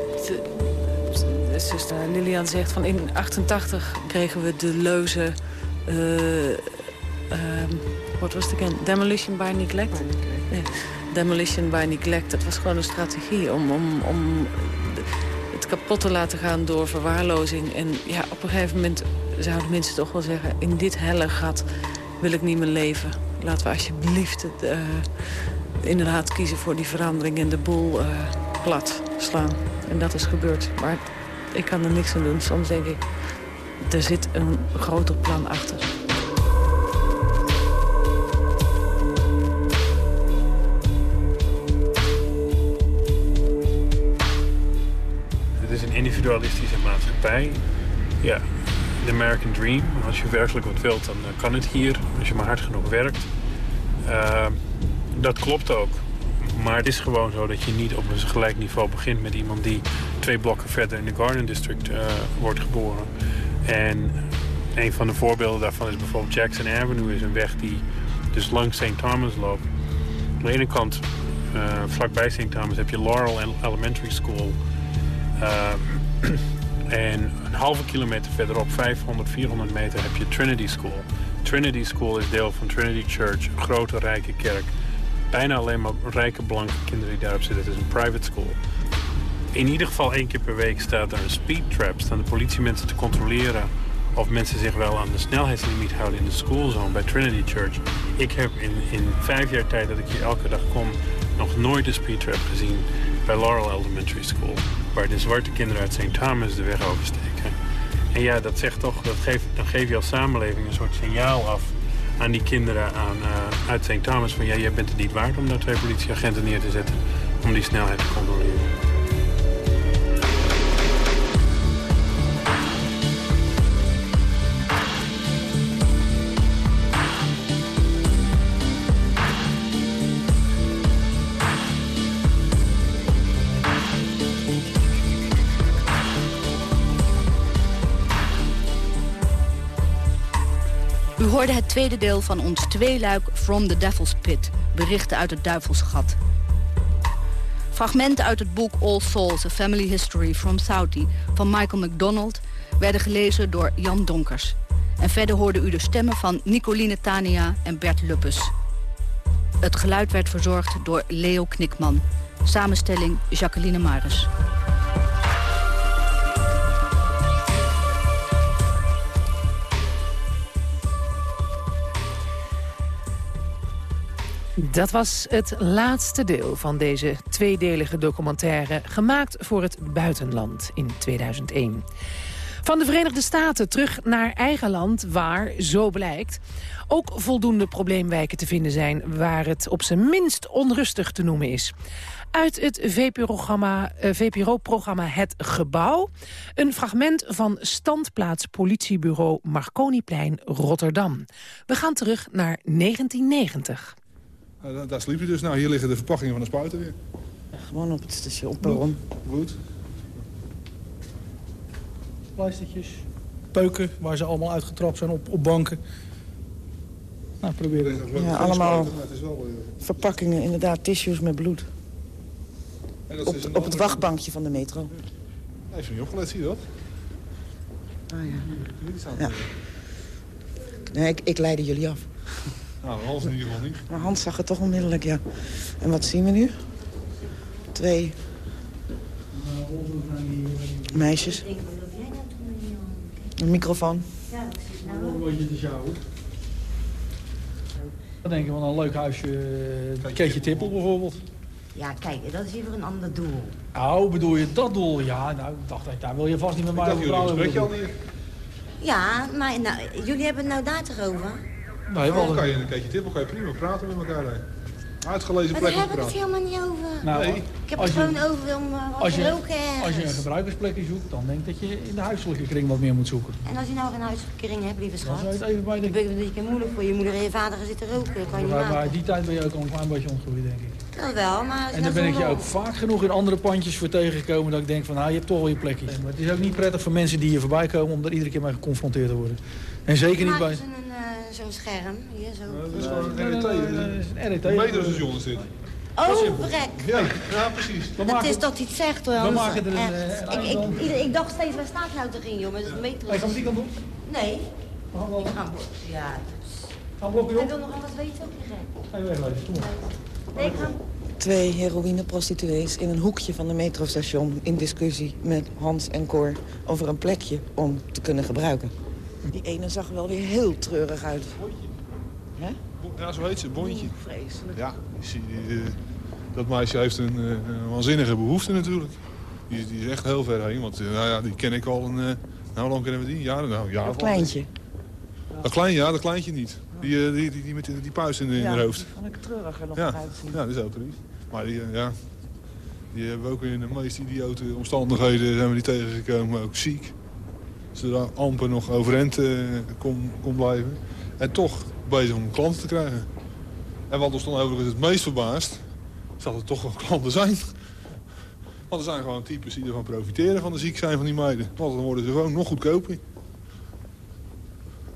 Zuster Lilian zegt van in 88 kregen we de leuze... Uh, um, wat was het again? Demolition by neglect? Nee. Demolition by neglect. Dat was gewoon een strategie om, om, om het kapot te laten gaan door verwaarlozing. En ja, op een gegeven moment zouden mensen toch wel zeggen... in dit helle gat wil ik niet meer leven. Laten we alsjeblieft het, uh, inderdaad kiezen voor die verandering en de boel uh, plat slaan. En dat is gebeurd. Maar ik kan er niks aan doen. Soms denk ik, er zit een groter plan achter. Het is een individualistische maatschappij. Ja, de American Dream. Als je werkelijk wat wilt, dan kan het hier. Als je maar hard genoeg werkt. Uh, dat klopt ook. Maar het is gewoon zo dat je niet op een gelijk niveau begint met iemand die twee blokken verder in de Garden District uh, wordt geboren. En een van de voorbeelden daarvan is bijvoorbeeld Jackson Avenue is een weg die dus langs St. Thomas loopt. Aan de ene kant, uh, vlakbij St. Thomas, heb je Laurel Elementary School. En een halve kilometer verderop, 500, 400 meter, heb je Trinity School. Trinity School is deel van Trinity Church, een grote rijke kerk. Bijna alleen maar rijke blanke kinderen die daarop zitten. Het is een private school. In ieder geval één keer per week staat er een speed trap. Staan de politiemensen te controleren of mensen zich wel aan de snelheidslimiet houden in de schoolzone bij Trinity Church. Ik heb in, in vijf jaar tijd dat ik hier elke dag kom nog nooit een speed trap gezien bij Laurel Elementary School. Waar de zwarte kinderen uit St. Thomas de weg oversteken. En ja, dat zegt toch, dat geeft, dan geef je als samenleving een soort signaal af aan die kinderen aan, uh, uit St. Thomas. Van ja, jij bent het niet waard om daar twee politieagenten neer te zetten om die snelheid te controleren. Hoorde het tweede deel van ons tweeluik From the Devil's Pit. Berichten uit het duivelsgat. Fragmenten uit het boek All Souls, A Family History from Southie van Michael McDonald werden gelezen door Jan Donkers. En verder hoorde u de stemmen van Nicoline Tania en Bert Luppes. Het geluid werd verzorgd door Leo Knikman. Samenstelling Jacqueline Maris. Dat was het laatste deel van deze tweedelige documentaire... gemaakt voor het buitenland in 2001. Van de Verenigde Staten terug naar eigen land waar, zo blijkt... ook voldoende probleemwijken te vinden zijn... waar het op zijn minst onrustig te noemen is. Uit het VPRO-programma uh, VPRO Het Gebouw... een fragment van standplaats politiebureau Marconiplein Rotterdam. We gaan terug naar 1990. Nou, daar sliep je dus. Nou, hier liggen de verpakkingen van de spuiten weer. gewoon op het station, op perron. Bloed. Pleistertjes, peuken waar ze allemaal uitgetrapt zijn op, op banken. Nou, probeer het. Ja, allemaal wel, uh... verpakkingen, inderdaad, tissues met bloed. Op, op het wachtbankje van de metro. Ja. Even niet opgelet, zie je dat? Ah ja. ja. Nee, ik, ik leidde jullie af. Nou, Hans in ieder geval niet. Maar Hans zag het toch onmiddellijk, ja. En wat zien we nu? Twee meisjes. Een microfoon. Ja, een beetje te sjouwen. Wat denk je van een leuk huisje, uh, Keetje Tippel bijvoorbeeld? Ja, kijk, dat is even een ander doel. Nou, bedoel je dat doel? Ja, nou, ik dacht, daar wil je vast niet met mij over praten. Ja, maar nou, jullie hebben het nou daar toch over? Nee. Dan kan je een keertje tippen, kan je prima praten met elkaar. Hè. Uitgelezen plek. Daar hebben we het helemaal niet over. Nou, nee. Ik heb het gewoon over om uh, als je, roken Als je een gebruikersplekje zoekt, dan denk ik dat je in de huiselijke kring wat meer moet zoeken. En als je nou een huiselijke kring hebt, lieve schat. Dan zou je het even bij de... Dat je moeilijk voor je moeder en je vader zitten roken. Kan je niet maar, maar die tijd ben je ook al een klein beetje ontgroeid, denk ik. Dat wel, maar... En daar ben ik je ook vaak genoeg in andere pandjes voor tegengekomen... dat ik denk van, nou, je hebt toch wel je plekje. Maar het is ook niet prettig voor mensen die hier voorbij komen... om er iedere keer mee geconfronteerd te worden. En zeker niet bij... zo'n scherm. Hier zo. Ja, dat is gewoon een RET. een RET. Een metrostation is dit. Oh, vrek. Ja, ja, precies. Het is dat hij het zegt hoor. We maken er een, uh, ik, ik, ik, dacht steeds, waar staat nou toch in joh, met het metro. Hij kan die kant op? Nee. We gaan wel. Ik ga Ja. Gaan we op? Hij wil nog alles weten ook, je gek. Ga je weglezen, kom op. Nee, ik ga... Twee heroïneprostituees in een hoekje van de metrostation... in discussie met Hans en Cor over een plekje om te kunnen gebruiken. Die ene zag wel weer heel treurig uit. Hè? Ja, zo heet ze, Bondje. vreselijk. Ja, dat meisje heeft een, een, waanzinnige behoefte natuurlijk. Die, die, is echt heel ver heen, want nou ja, die ken ik al een... nou, hoe lang kennen we die? Jaren? Nou, jaren. Dat kleintje. Dat klein, ja, dat kleintje niet. Die, die, die, die met die, die puis in, in ja, haar hoofd. Ja, kan ik treuriger nog ja. uitzien. Ja, dat is ook triest. Maar die, ja, die hebben we ook in de meest idiote omstandigheden zijn we die tegengekomen. Ook ziek. Ze daar amper nog overeind uh, kon, kon blijven. En toch bezig om klanten te krijgen. En wat ons dan overigens het meest verbaast... is dat er toch wel klanten zijn. Want er zijn gewoon types die ervan profiteren van de ziek zijn van die meiden. Want dan worden ze gewoon nog goedkoper.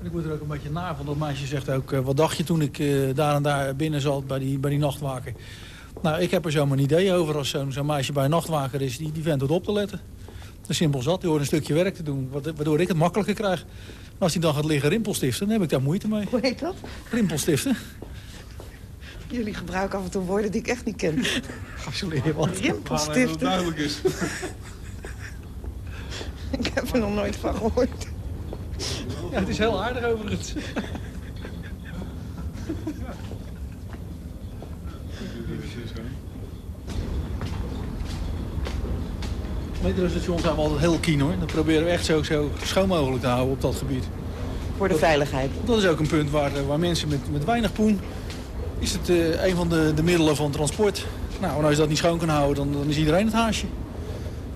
Ik word er ook een beetje naar van. Dat meisje zegt ook, uh, wat dacht je toen ik uh, daar en daar binnen zat bij die, bij die nachtwaker? Nou, ik heb er zomaar een idee over als zo'n zo meisje bij een nachtwaker is. Die, die vent wat op te letten. Simpel zat. Die hoort een stukje werk te doen. Waardoor ik het makkelijker krijg. En als hij dan gaat liggen rimpelstiften, dan heb ik daar moeite mee. Hoe heet dat? Rimpelstiften. Jullie gebruiken af en toe woorden die ik echt niet ken. Absoluut wat. Rimpelstiften. Dat duidelijk is. ik heb er nog nooit van gehoord. Ja, het is heel aardig overigens. Metrostation zijn we altijd heel keen hoor. Dat proberen we echt zo, zo schoon mogelijk te houden op dat gebied. Voor de veiligheid. Dat is ook een punt waar, waar mensen met, met weinig poen... is het uh, een van de, de middelen van transport. Nou, en als je dat niet schoon kan houden, dan, dan is iedereen het haasje.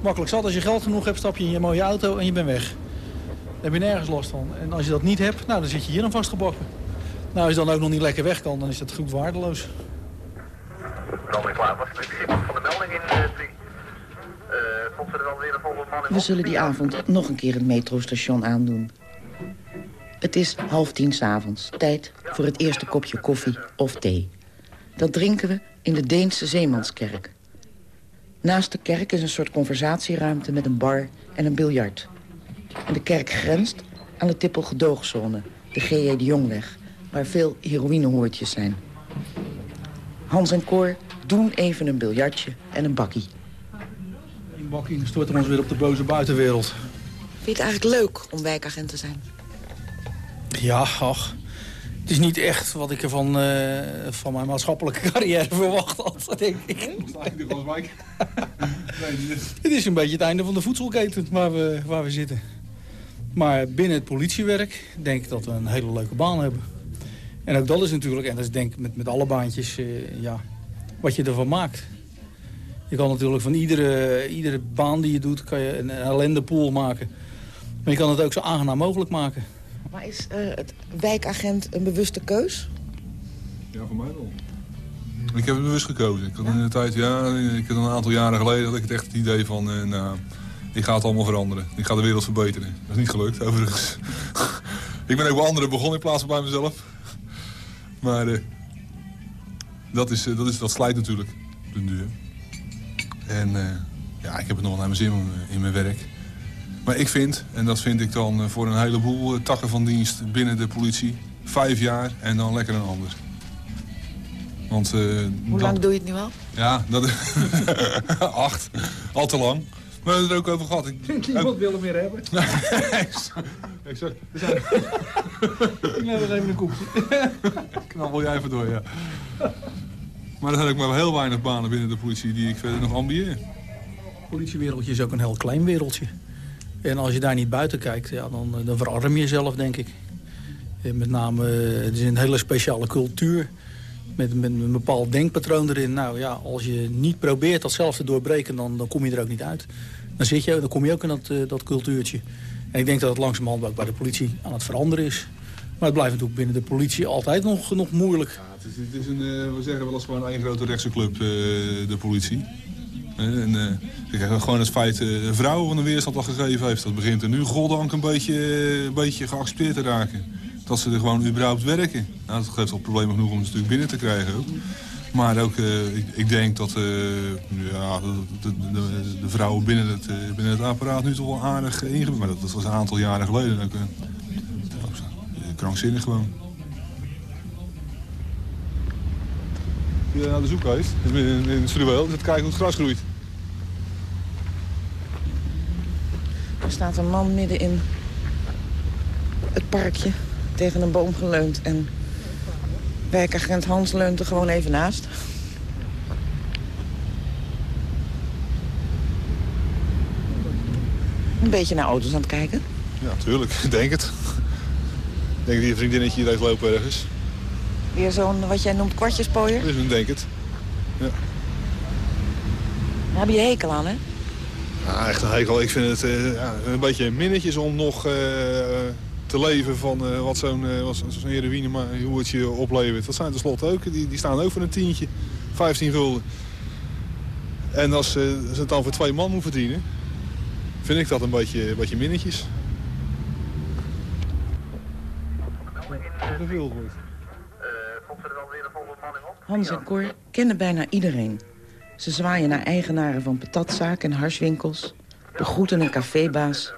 Makkelijk zat, als je geld genoeg hebt, stap je in je mooie auto en je bent weg. Daar heb je nergens last van. En als je dat niet hebt, nou, dan zit je hier dan vastgebakken. Nou, als je dan ook nog niet lekker weg kan, dan is dat goed waardeloos. Klaar. Was er iemand van de melding in We zullen die avond nog een keer het metrostation aandoen. Het is half tien s'avonds. Tijd voor het eerste kopje koffie of thee. Dat drinken we in de Deense Zeemanskerk. Naast de kerk is een soort conversatieruimte met een bar en een biljart. En de kerk grenst aan de Tippel gedoogzone, de G.J. de Jongweg, waar veel heroïnehoortjes zijn. Hans en Cor doen even een biljartje en een bakkie. Een bakkie storten ons weer op de boze buitenwereld. Vind je het eigenlijk leuk om wijkagent te zijn? Ja, ach. Het is niet echt wat ik ervan uh, van mijn maatschappelijke carrière verwacht had, denk ik. Het is een beetje het einde van de voedselketen waar we, waar we zitten. Maar binnen het politiewerk denk ik dat we een hele leuke baan hebben. En ook dat is natuurlijk, en dat is denk ik met, met alle baantjes, uh, ja, wat je ervan maakt. Je kan natuurlijk van iedere, iedere baan die je doet, kan je een, een ellendepool maken. Maar je kan het ook zo aangenaam mogelijk maken. Maar is uh, het wijkagent een bewuste keus? Ja, voor mij wel. Ik heb het bewust gekozen. Ik had in de tijd, ja, ik had een aantal jaren geleden had ik het echt het idee van, uh, nou, ik ga het allemaal veranderen. Ik ga de wereld verbeteren. Dat is niet gelukt, overigens. ik ben ook bij anderen begonnen in plaats van bij mezelf. Maar uh, dat, is, dat, is, dat slijt natuurlijk op den duur. En ja, ik heb het nog wel naar mijn zin in mijn werk. Maar ik vind, en dat vind ik dan voor een heleboel takken van dienst binnen de politie... vijf jaar en dan lekker een ander. Want, uh, Hoe lang doe je het nu al? Ja, dat acht. Al te lang. We hebben het er ook over gehad. Ik, Niemand wil hem meer hebben. ik zeg, we zijn... ik neem nog even een koekje. Knabbel jij even door, ja. Maar er zijn ook maar heel weinig banen binnen de politie die ik verder nog ambieer. Het politiewereldje is ook een heel klein wereldje. En als je daar niet buiten kijkt, ja, dan, dan verarm je jezelf, denk ik. En met name, het is een hele speciale cultuur. Met, met een bepaald denkpatroon erin. Nou ja, als je niet probeert dat zelf te doorbreken, dan, dan kom je er ook niet uit. Dan, zit je, dan kom je ook in dat, uh, dat cultuurtje. En ik denk dat het langzamerhand ook bij de politie aan het veranderen is. Maar het blijft natuurlijk binnen de politie altijd nog, nog moeilijk. Ja, het, is, het is een, uh, we zeggen wel eens gewoon een grote rechtse club, uh, de politie. En, uh, gewoon het feit uh, vrouwen van de weerstand al gegeven heeft. Dat begint er nu goddank een beetje, een beetje geaccepteerd te raken. Dat ze er gewoon überhaupt werken. Nou, dat geeft al problemen genoeg om ze natuurlijk binnen te krijgen ook. Maar ook, ik, ik, denk dat ja, de, de, vrouwen binnen het, binnen het apparaat nu toch wel aardig ingebeurd. Maar dat, dat, was een aantal jaren geleden ook krankzinnig gewoon. Als aan de zoekhuis, in, in het struweel, dus het kijken hoe het gras groeit. Er staat een man midden in het parkje tegen een boom geleund. En wijkagent Hans leunt er gewoon even naast. Een beetje naar auto's aan het kijken? Ja, tuurlijk. Denk het. Ik denk dat je vriendinnetje hier heeft lopen ergens. Weer zo'n, wat jij noemt, kwartjespooier? Dus ik denk het. Ja. Daar heb je hekel aan, hè? Ja, echt een hekel. Ik vind het uh, ja, een beetje minnetjes om nog uh, te leven van uh, wat zo'n uh, zo heroïne, maar hoe het je oplevert. Dat zijn tenslotte ook, die, die staan ook voor een tientje, 15 gulden. En als ze het dan voor twee man moet verdienen, vind ik dat een beetje, een beetje minnetjes. Gevuld wordt. Hans en Cor kennen bijna iedereen. Ze zwaaien naar eigenaren van patatzaken en harswinkels... begroeten een cafébaas...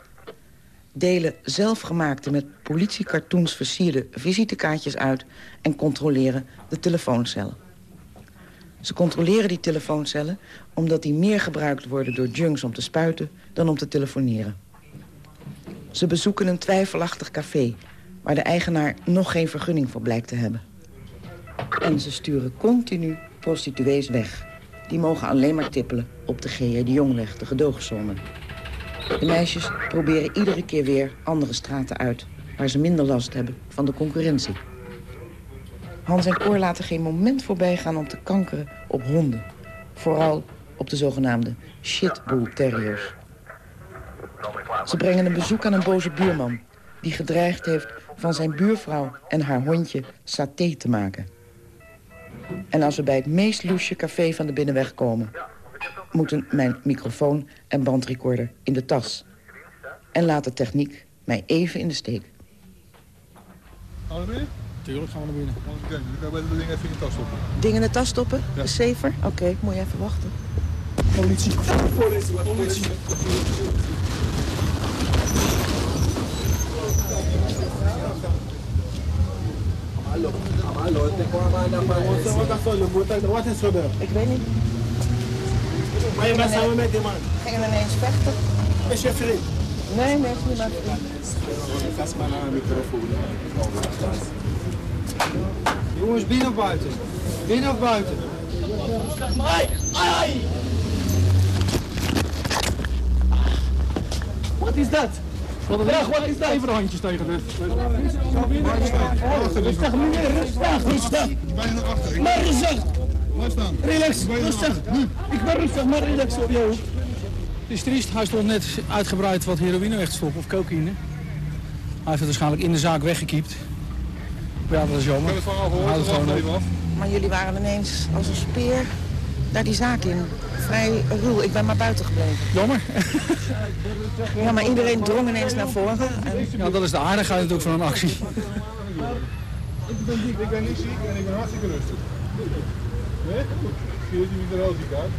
delen zelfgemaakte met politiecartoons versierde visitekaartjes uit... en controleren de telefooncellen. Ze controleren die telefooncellen omdat die meer gebruikt worden door junks om te spuiten... dan om te telefoneren. Ze bezoeken een twijfelachtig café... waar de eigenaar nog geen vergunning voor blijkt te hebben. En ze sturen continu prostituees weg. Die mogen alleen maar tippelen op de G.J. de Jongweg, de gedooggenzone. De meisjes proberen iedere keer weer andere straten uit... waar ze minder last hebben van de concurrentie. Hans en Cor laten geen moment voorbij gaan om te kankeren op honden. Vooral op de zogenaamde shitbull terriers. Ze brengen een bezoek aan een boze buurman... die gedreigd heeft van zijn buurvrouw en haar hondje saté te maken. En als we bij het meest loesje café van de binnenweg komen... moeten mijn microfoon en bandrecorder in de tas. En laat de techniek mij even in de steek. Gaan we naar binnen? Tuurlijk gaan we naar binnen. Oké, dan kan je de dingen even in je tas stoppen. Ding in de tas stoppen? Ja. Safer? Oké, okay, moet je even wachten. Politie. Politie. Politie. Hallo. Hallo, wat is gebeurd? Ik weet niet. Maar je bent samen met die man? Gingen ineens vechten. Is je vriend? Nee, nee, is niet mijn vriend. Pas maar naar een microfoon. Jongens, binnen of buiten? Binnen of buiten? Ai, ai! Wat is dat? Vraag, wat is dat? Even de handjes tegen de... Rustig, meneer, rustig, rustig. Maar rustig. Relax, rustig. Ik ben rustig, maar relax op jou. Het is triest, hij stond net uitgebreid wat heroïne weg te stoppen, of cocaïne. Hij heeft het waarschijnlijk in de zaak weggekiept. Ja, dat is jammer. Het gewoon. Maar jullie waren ineens als een speer daar die zaak in. Vrij ruw. Ik ben maar buiten gebleven. Jammer. Ja, maar iedereen drong ineens naar voren. En... Ja, dat is de aardigheid natuurlijk van een actie. Ik ben, ik ben niet ziek en ik ben hartstikke rustig. Er?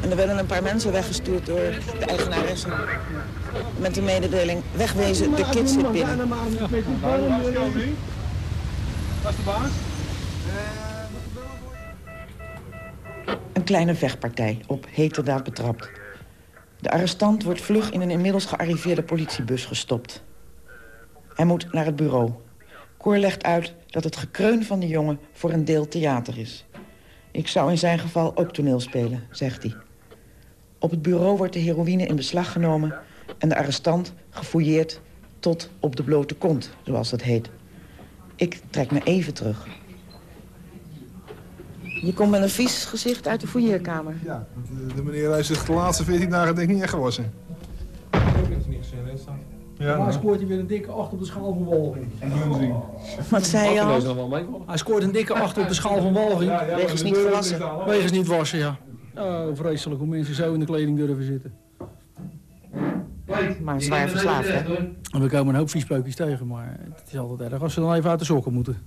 En er werden een paar mensen weggestuurd door de eigenaresse. Met de mededeling, wegwezen, de kids zit binnen. Dat is de baas. Kleine vechtpartij, op heterdaad betrapt. De arrestant wordt vlug in een inmiddels gearriveerde politiebus gestopt. Hij moet naar het bureau. Cor legt uit dat het gekreun van de jongen voor een deel theater is. Ik zou in zijn geval ook toneel spelen, zegt hij. Op het bureau wordt de heroïne in beslag genomen... en de arrestant gefouilleerd tot op de blote kont, zoals dat heet. Ik trek me even terug. Je komt met een vies gezicht uit de fouilleerkamer. Ja, de, de meneer heeft zich de laatste 14 dagen denk ik niet echt gewassen. Ja, maar scoort hij weer een dikke 8 op de schaal van walging. Wat zei je al? Hij scoort een dikke 8 op de schaal van walging. Ja, ja, Wegens niet gewassen. Wegens niet wassen, ja. Oh, vreselijk hoe mensen zo in de kleding durven zitten. Maar zwaar verslaafd, hè? En we komen een hoop viespeukjes tegen, maar het is altijd erg als ze dan even uit de sokken moeten.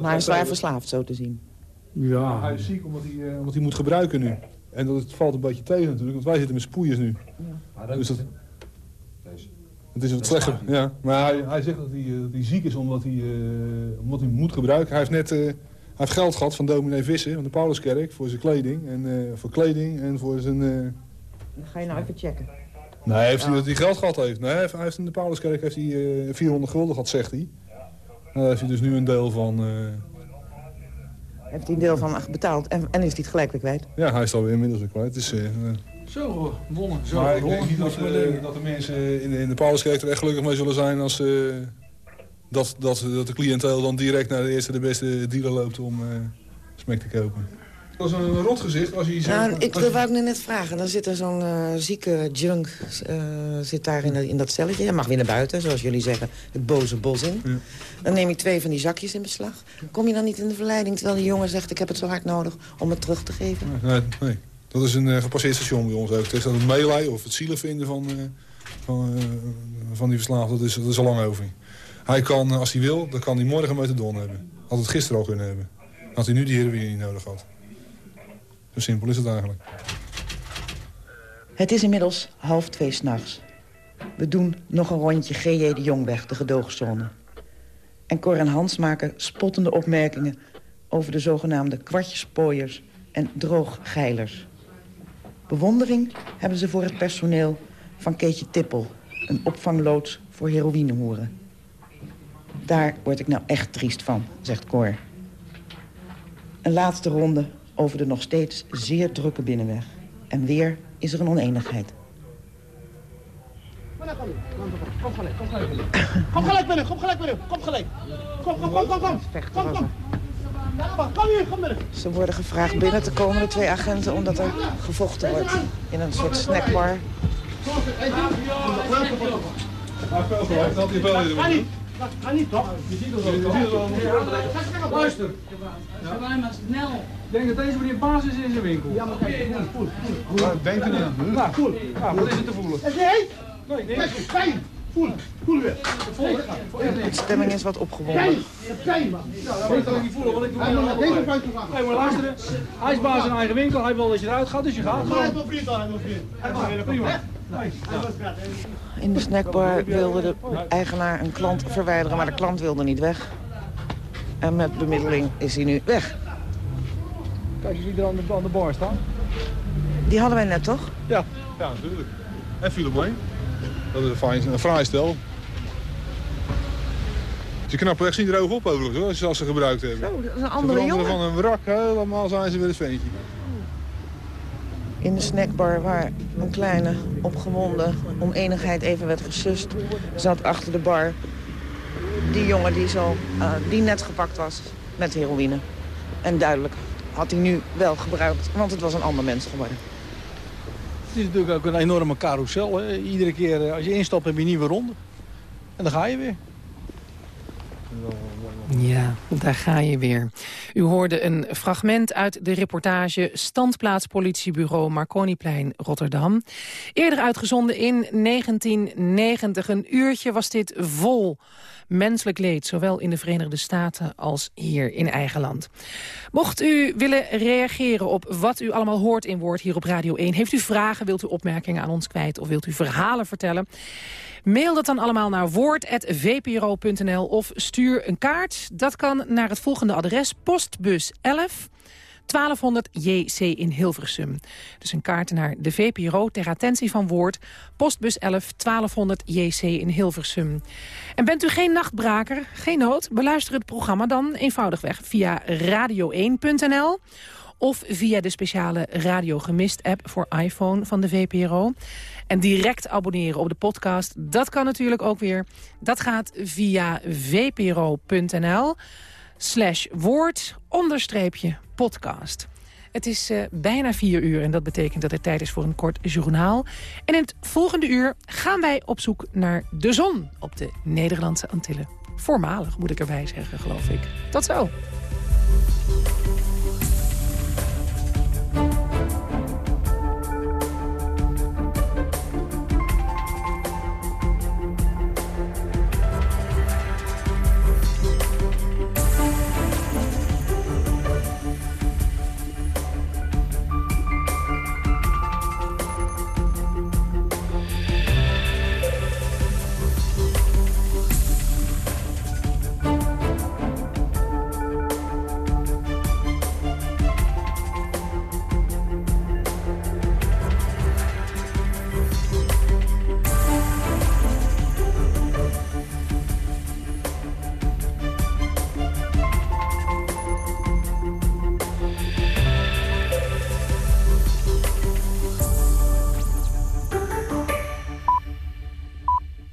Maar zwaar verslaafd, zo te zien. Ja. Hij is ziek omdat hij, uh, omdat hij moet gebruiken nu. En dat het valt een beetje tegen natuurlijk, want wij zitten met spoeiers nu. Ja. Dus dat, het is wat slechter. Ja. Maar hij, hij zegt dat hij, uh, dat hij ziek is omdat hij, uh, omdat hij moet gebruiken. Hij heeft net hij heeft geld gehad van dominee Vissen, van de Pauluskerk, voor zijn kleding. En, voor kleding en voor zijn... Dan ga je nou even checken. Nee, heeft hij dat hij geld gehad heeft. Nee, hij heeft in de Pauluskerk heeft hij 400 gulden gehad, zegt hij. Nou, daar heeft hij dus nu een deel van heeft hij een deel van betaald en, en is hij het gelijk weer kwijt? Ja, hij is alweer inmiddels weer kwijt. Dus, uh, Zo, wonnen. Zo, maar ik denk niet dat, uh, dat de mensen in, in de paardenskerk er echt gelukkig mee zullen zijn... als uh, dat, dat, dat de cliënteel dan direct naar de eerste de beste dealer loopt om uh, smek te kopen. Dat is een rotgezicht als je zegt... Nou, ik wil wou ik net vragen. Dan zit er zo'n uh, zieke junk uh, zit daar in, in, dat celletje. Hij mag weer naar buiten, zoals jullie zeggen. Het boze bos in. Ja. Dan neem je twee van die zakjes in beslag. Kom je dan niet in de verleiding terwijl die jongen zegt... ik heb het zo hard nodig om het terug te geven? Nee, nee. Dat is een uh, gepasseerd station bij ons ook. Het is dat het meelij of het zielen vinden van, van, van die verslaafde. Dat is, dat is al lang over. Hij kan, als hij wil, dan kan hij morgen methadon hebben. Had het gisteren al kunnen hebben. Had hij nu die heroïne niet nodig had. Zo simpel is het eigenlijk. Het is inmiddels half twee s'nachts. We doen nog een rondje G.J. de Jongweg, de gedooggenzone. En Cor en Hans maken spottende opmerkingen... over de zogenaamde kwartjespooiers en drooggeilers. Bewondering hebben ze voor het personeel van Keetje Tippel... een opvangloods voor heroïnehoeren. Daar word ik nou echt triest van, zegt Cor. Een laatste ronde over de nog steeds zeer drukke binnenweg. En weer is er een oneenigheid. Kom gelijk, kom gelijk binnen. Kom gelijk binnen, kom gelijk binnen. Kom gelijk. Kom, kom, kom, kom, kom. Kom, kom. Kom hier, kom binnen. Ze worden gevraagd binnen te komen, de twee agenten, omdat er gevochten wordt. In een soort snackbar. Ga niet. Ga niet, toch? Je ziet het wel. Luister. Ga wij maar snel. Ik denk dat deze meneer basis is in zijn winkel. Ja, maar kijk, voel, voel. Denk er niet aan. Nou, voel. Nou, wat is het te voelen? Is hij heet? Nee, nee. Pijn. Voel. Voel weer. De stemming is wat opgewonden. Pijn. Pijn, man. Ja, dat wil ik niet voelen, want ik doe het Deze buiten gaan. Hey, maar luisteren. Hij is baas in eigen winkel. Hij wil dat je eruit gaat, dus je gaat Maar hij is gewoon. mijn vriend hij is mijn vriend. Prima. In de snackbar wilde de eigenaar een klant verwijderen, maar de klant wilde niet weg. En met bemiddeling is hij nu weg. Kijk, je ziet er aan de, aan de bar staan. Die hadden wij net, toch? Ja, ja natuurlijk. En mee. Dat is een, fijn, een fraai stel. Ze knappen echt niet droog op overigens, hoor, als ze- als gebruikt hebben. Zo, dat is een andere jongen. van een wrak helemaal zijn ze weer het ventje. In de snackbar waar een kleine, opgewonden oneenigheid even werd gesust... zat achter de bar die jongen die, zo, eh, die net gepakt was met heroïne. En duidelijk had hij nu wel gebruikt, want het was een ander mens geworden. Het is natuurlijk ook een enorme carousel. Hè. Iedere keer eh, als je instapt heb je een nieuwe ronde. En dan ga je weer. Ja, daar ga je weer. U hoorde een fragment uit de reportage Standplaats Politiebureau Marconiplein Rotterdam. Eerder uitgezonden in 1990. Een uurtje was dit vol menselijk leed, zowel in de Verenigde Staten als hier in eigen land. Mocht u willen reageren op wat u allemaal hoort in Woord hier op Radio 1... heeft u vragen, wilt u opmerkingen aan ons kwijt of wilt u verhalen vertellen... Mail dat dan allemaal naar woord.vpro.nl of stuur een kaart. Dat kan naar het volgende adres, postbus 11... 1200 JC in Hilversum. Dus een kaart naar de VPRO ter attentie van Woord. Postbus 11 1200 JC in Hilversum. En bent u geen nachtbraker? Geen nood. Beluister het programma dan eenvoudigweg via radio1.nl of via de speciale Radio Gemist app voor iPhone van de VPRO. En direct abonneren op de podcast, dat kan natuurlijk ook weer. Dat gaat via vpro.nl slash woord onderstreepje podcast. Het is eh, bijna vier uur en dat betekent dat het tijd is voor een kort journaal. En in het volgende uur gaan wij op zoek naar de zon op de Nederlandse Antillen. Voormalig, moet ik erbij zeggen, geloof ik. Tot zo.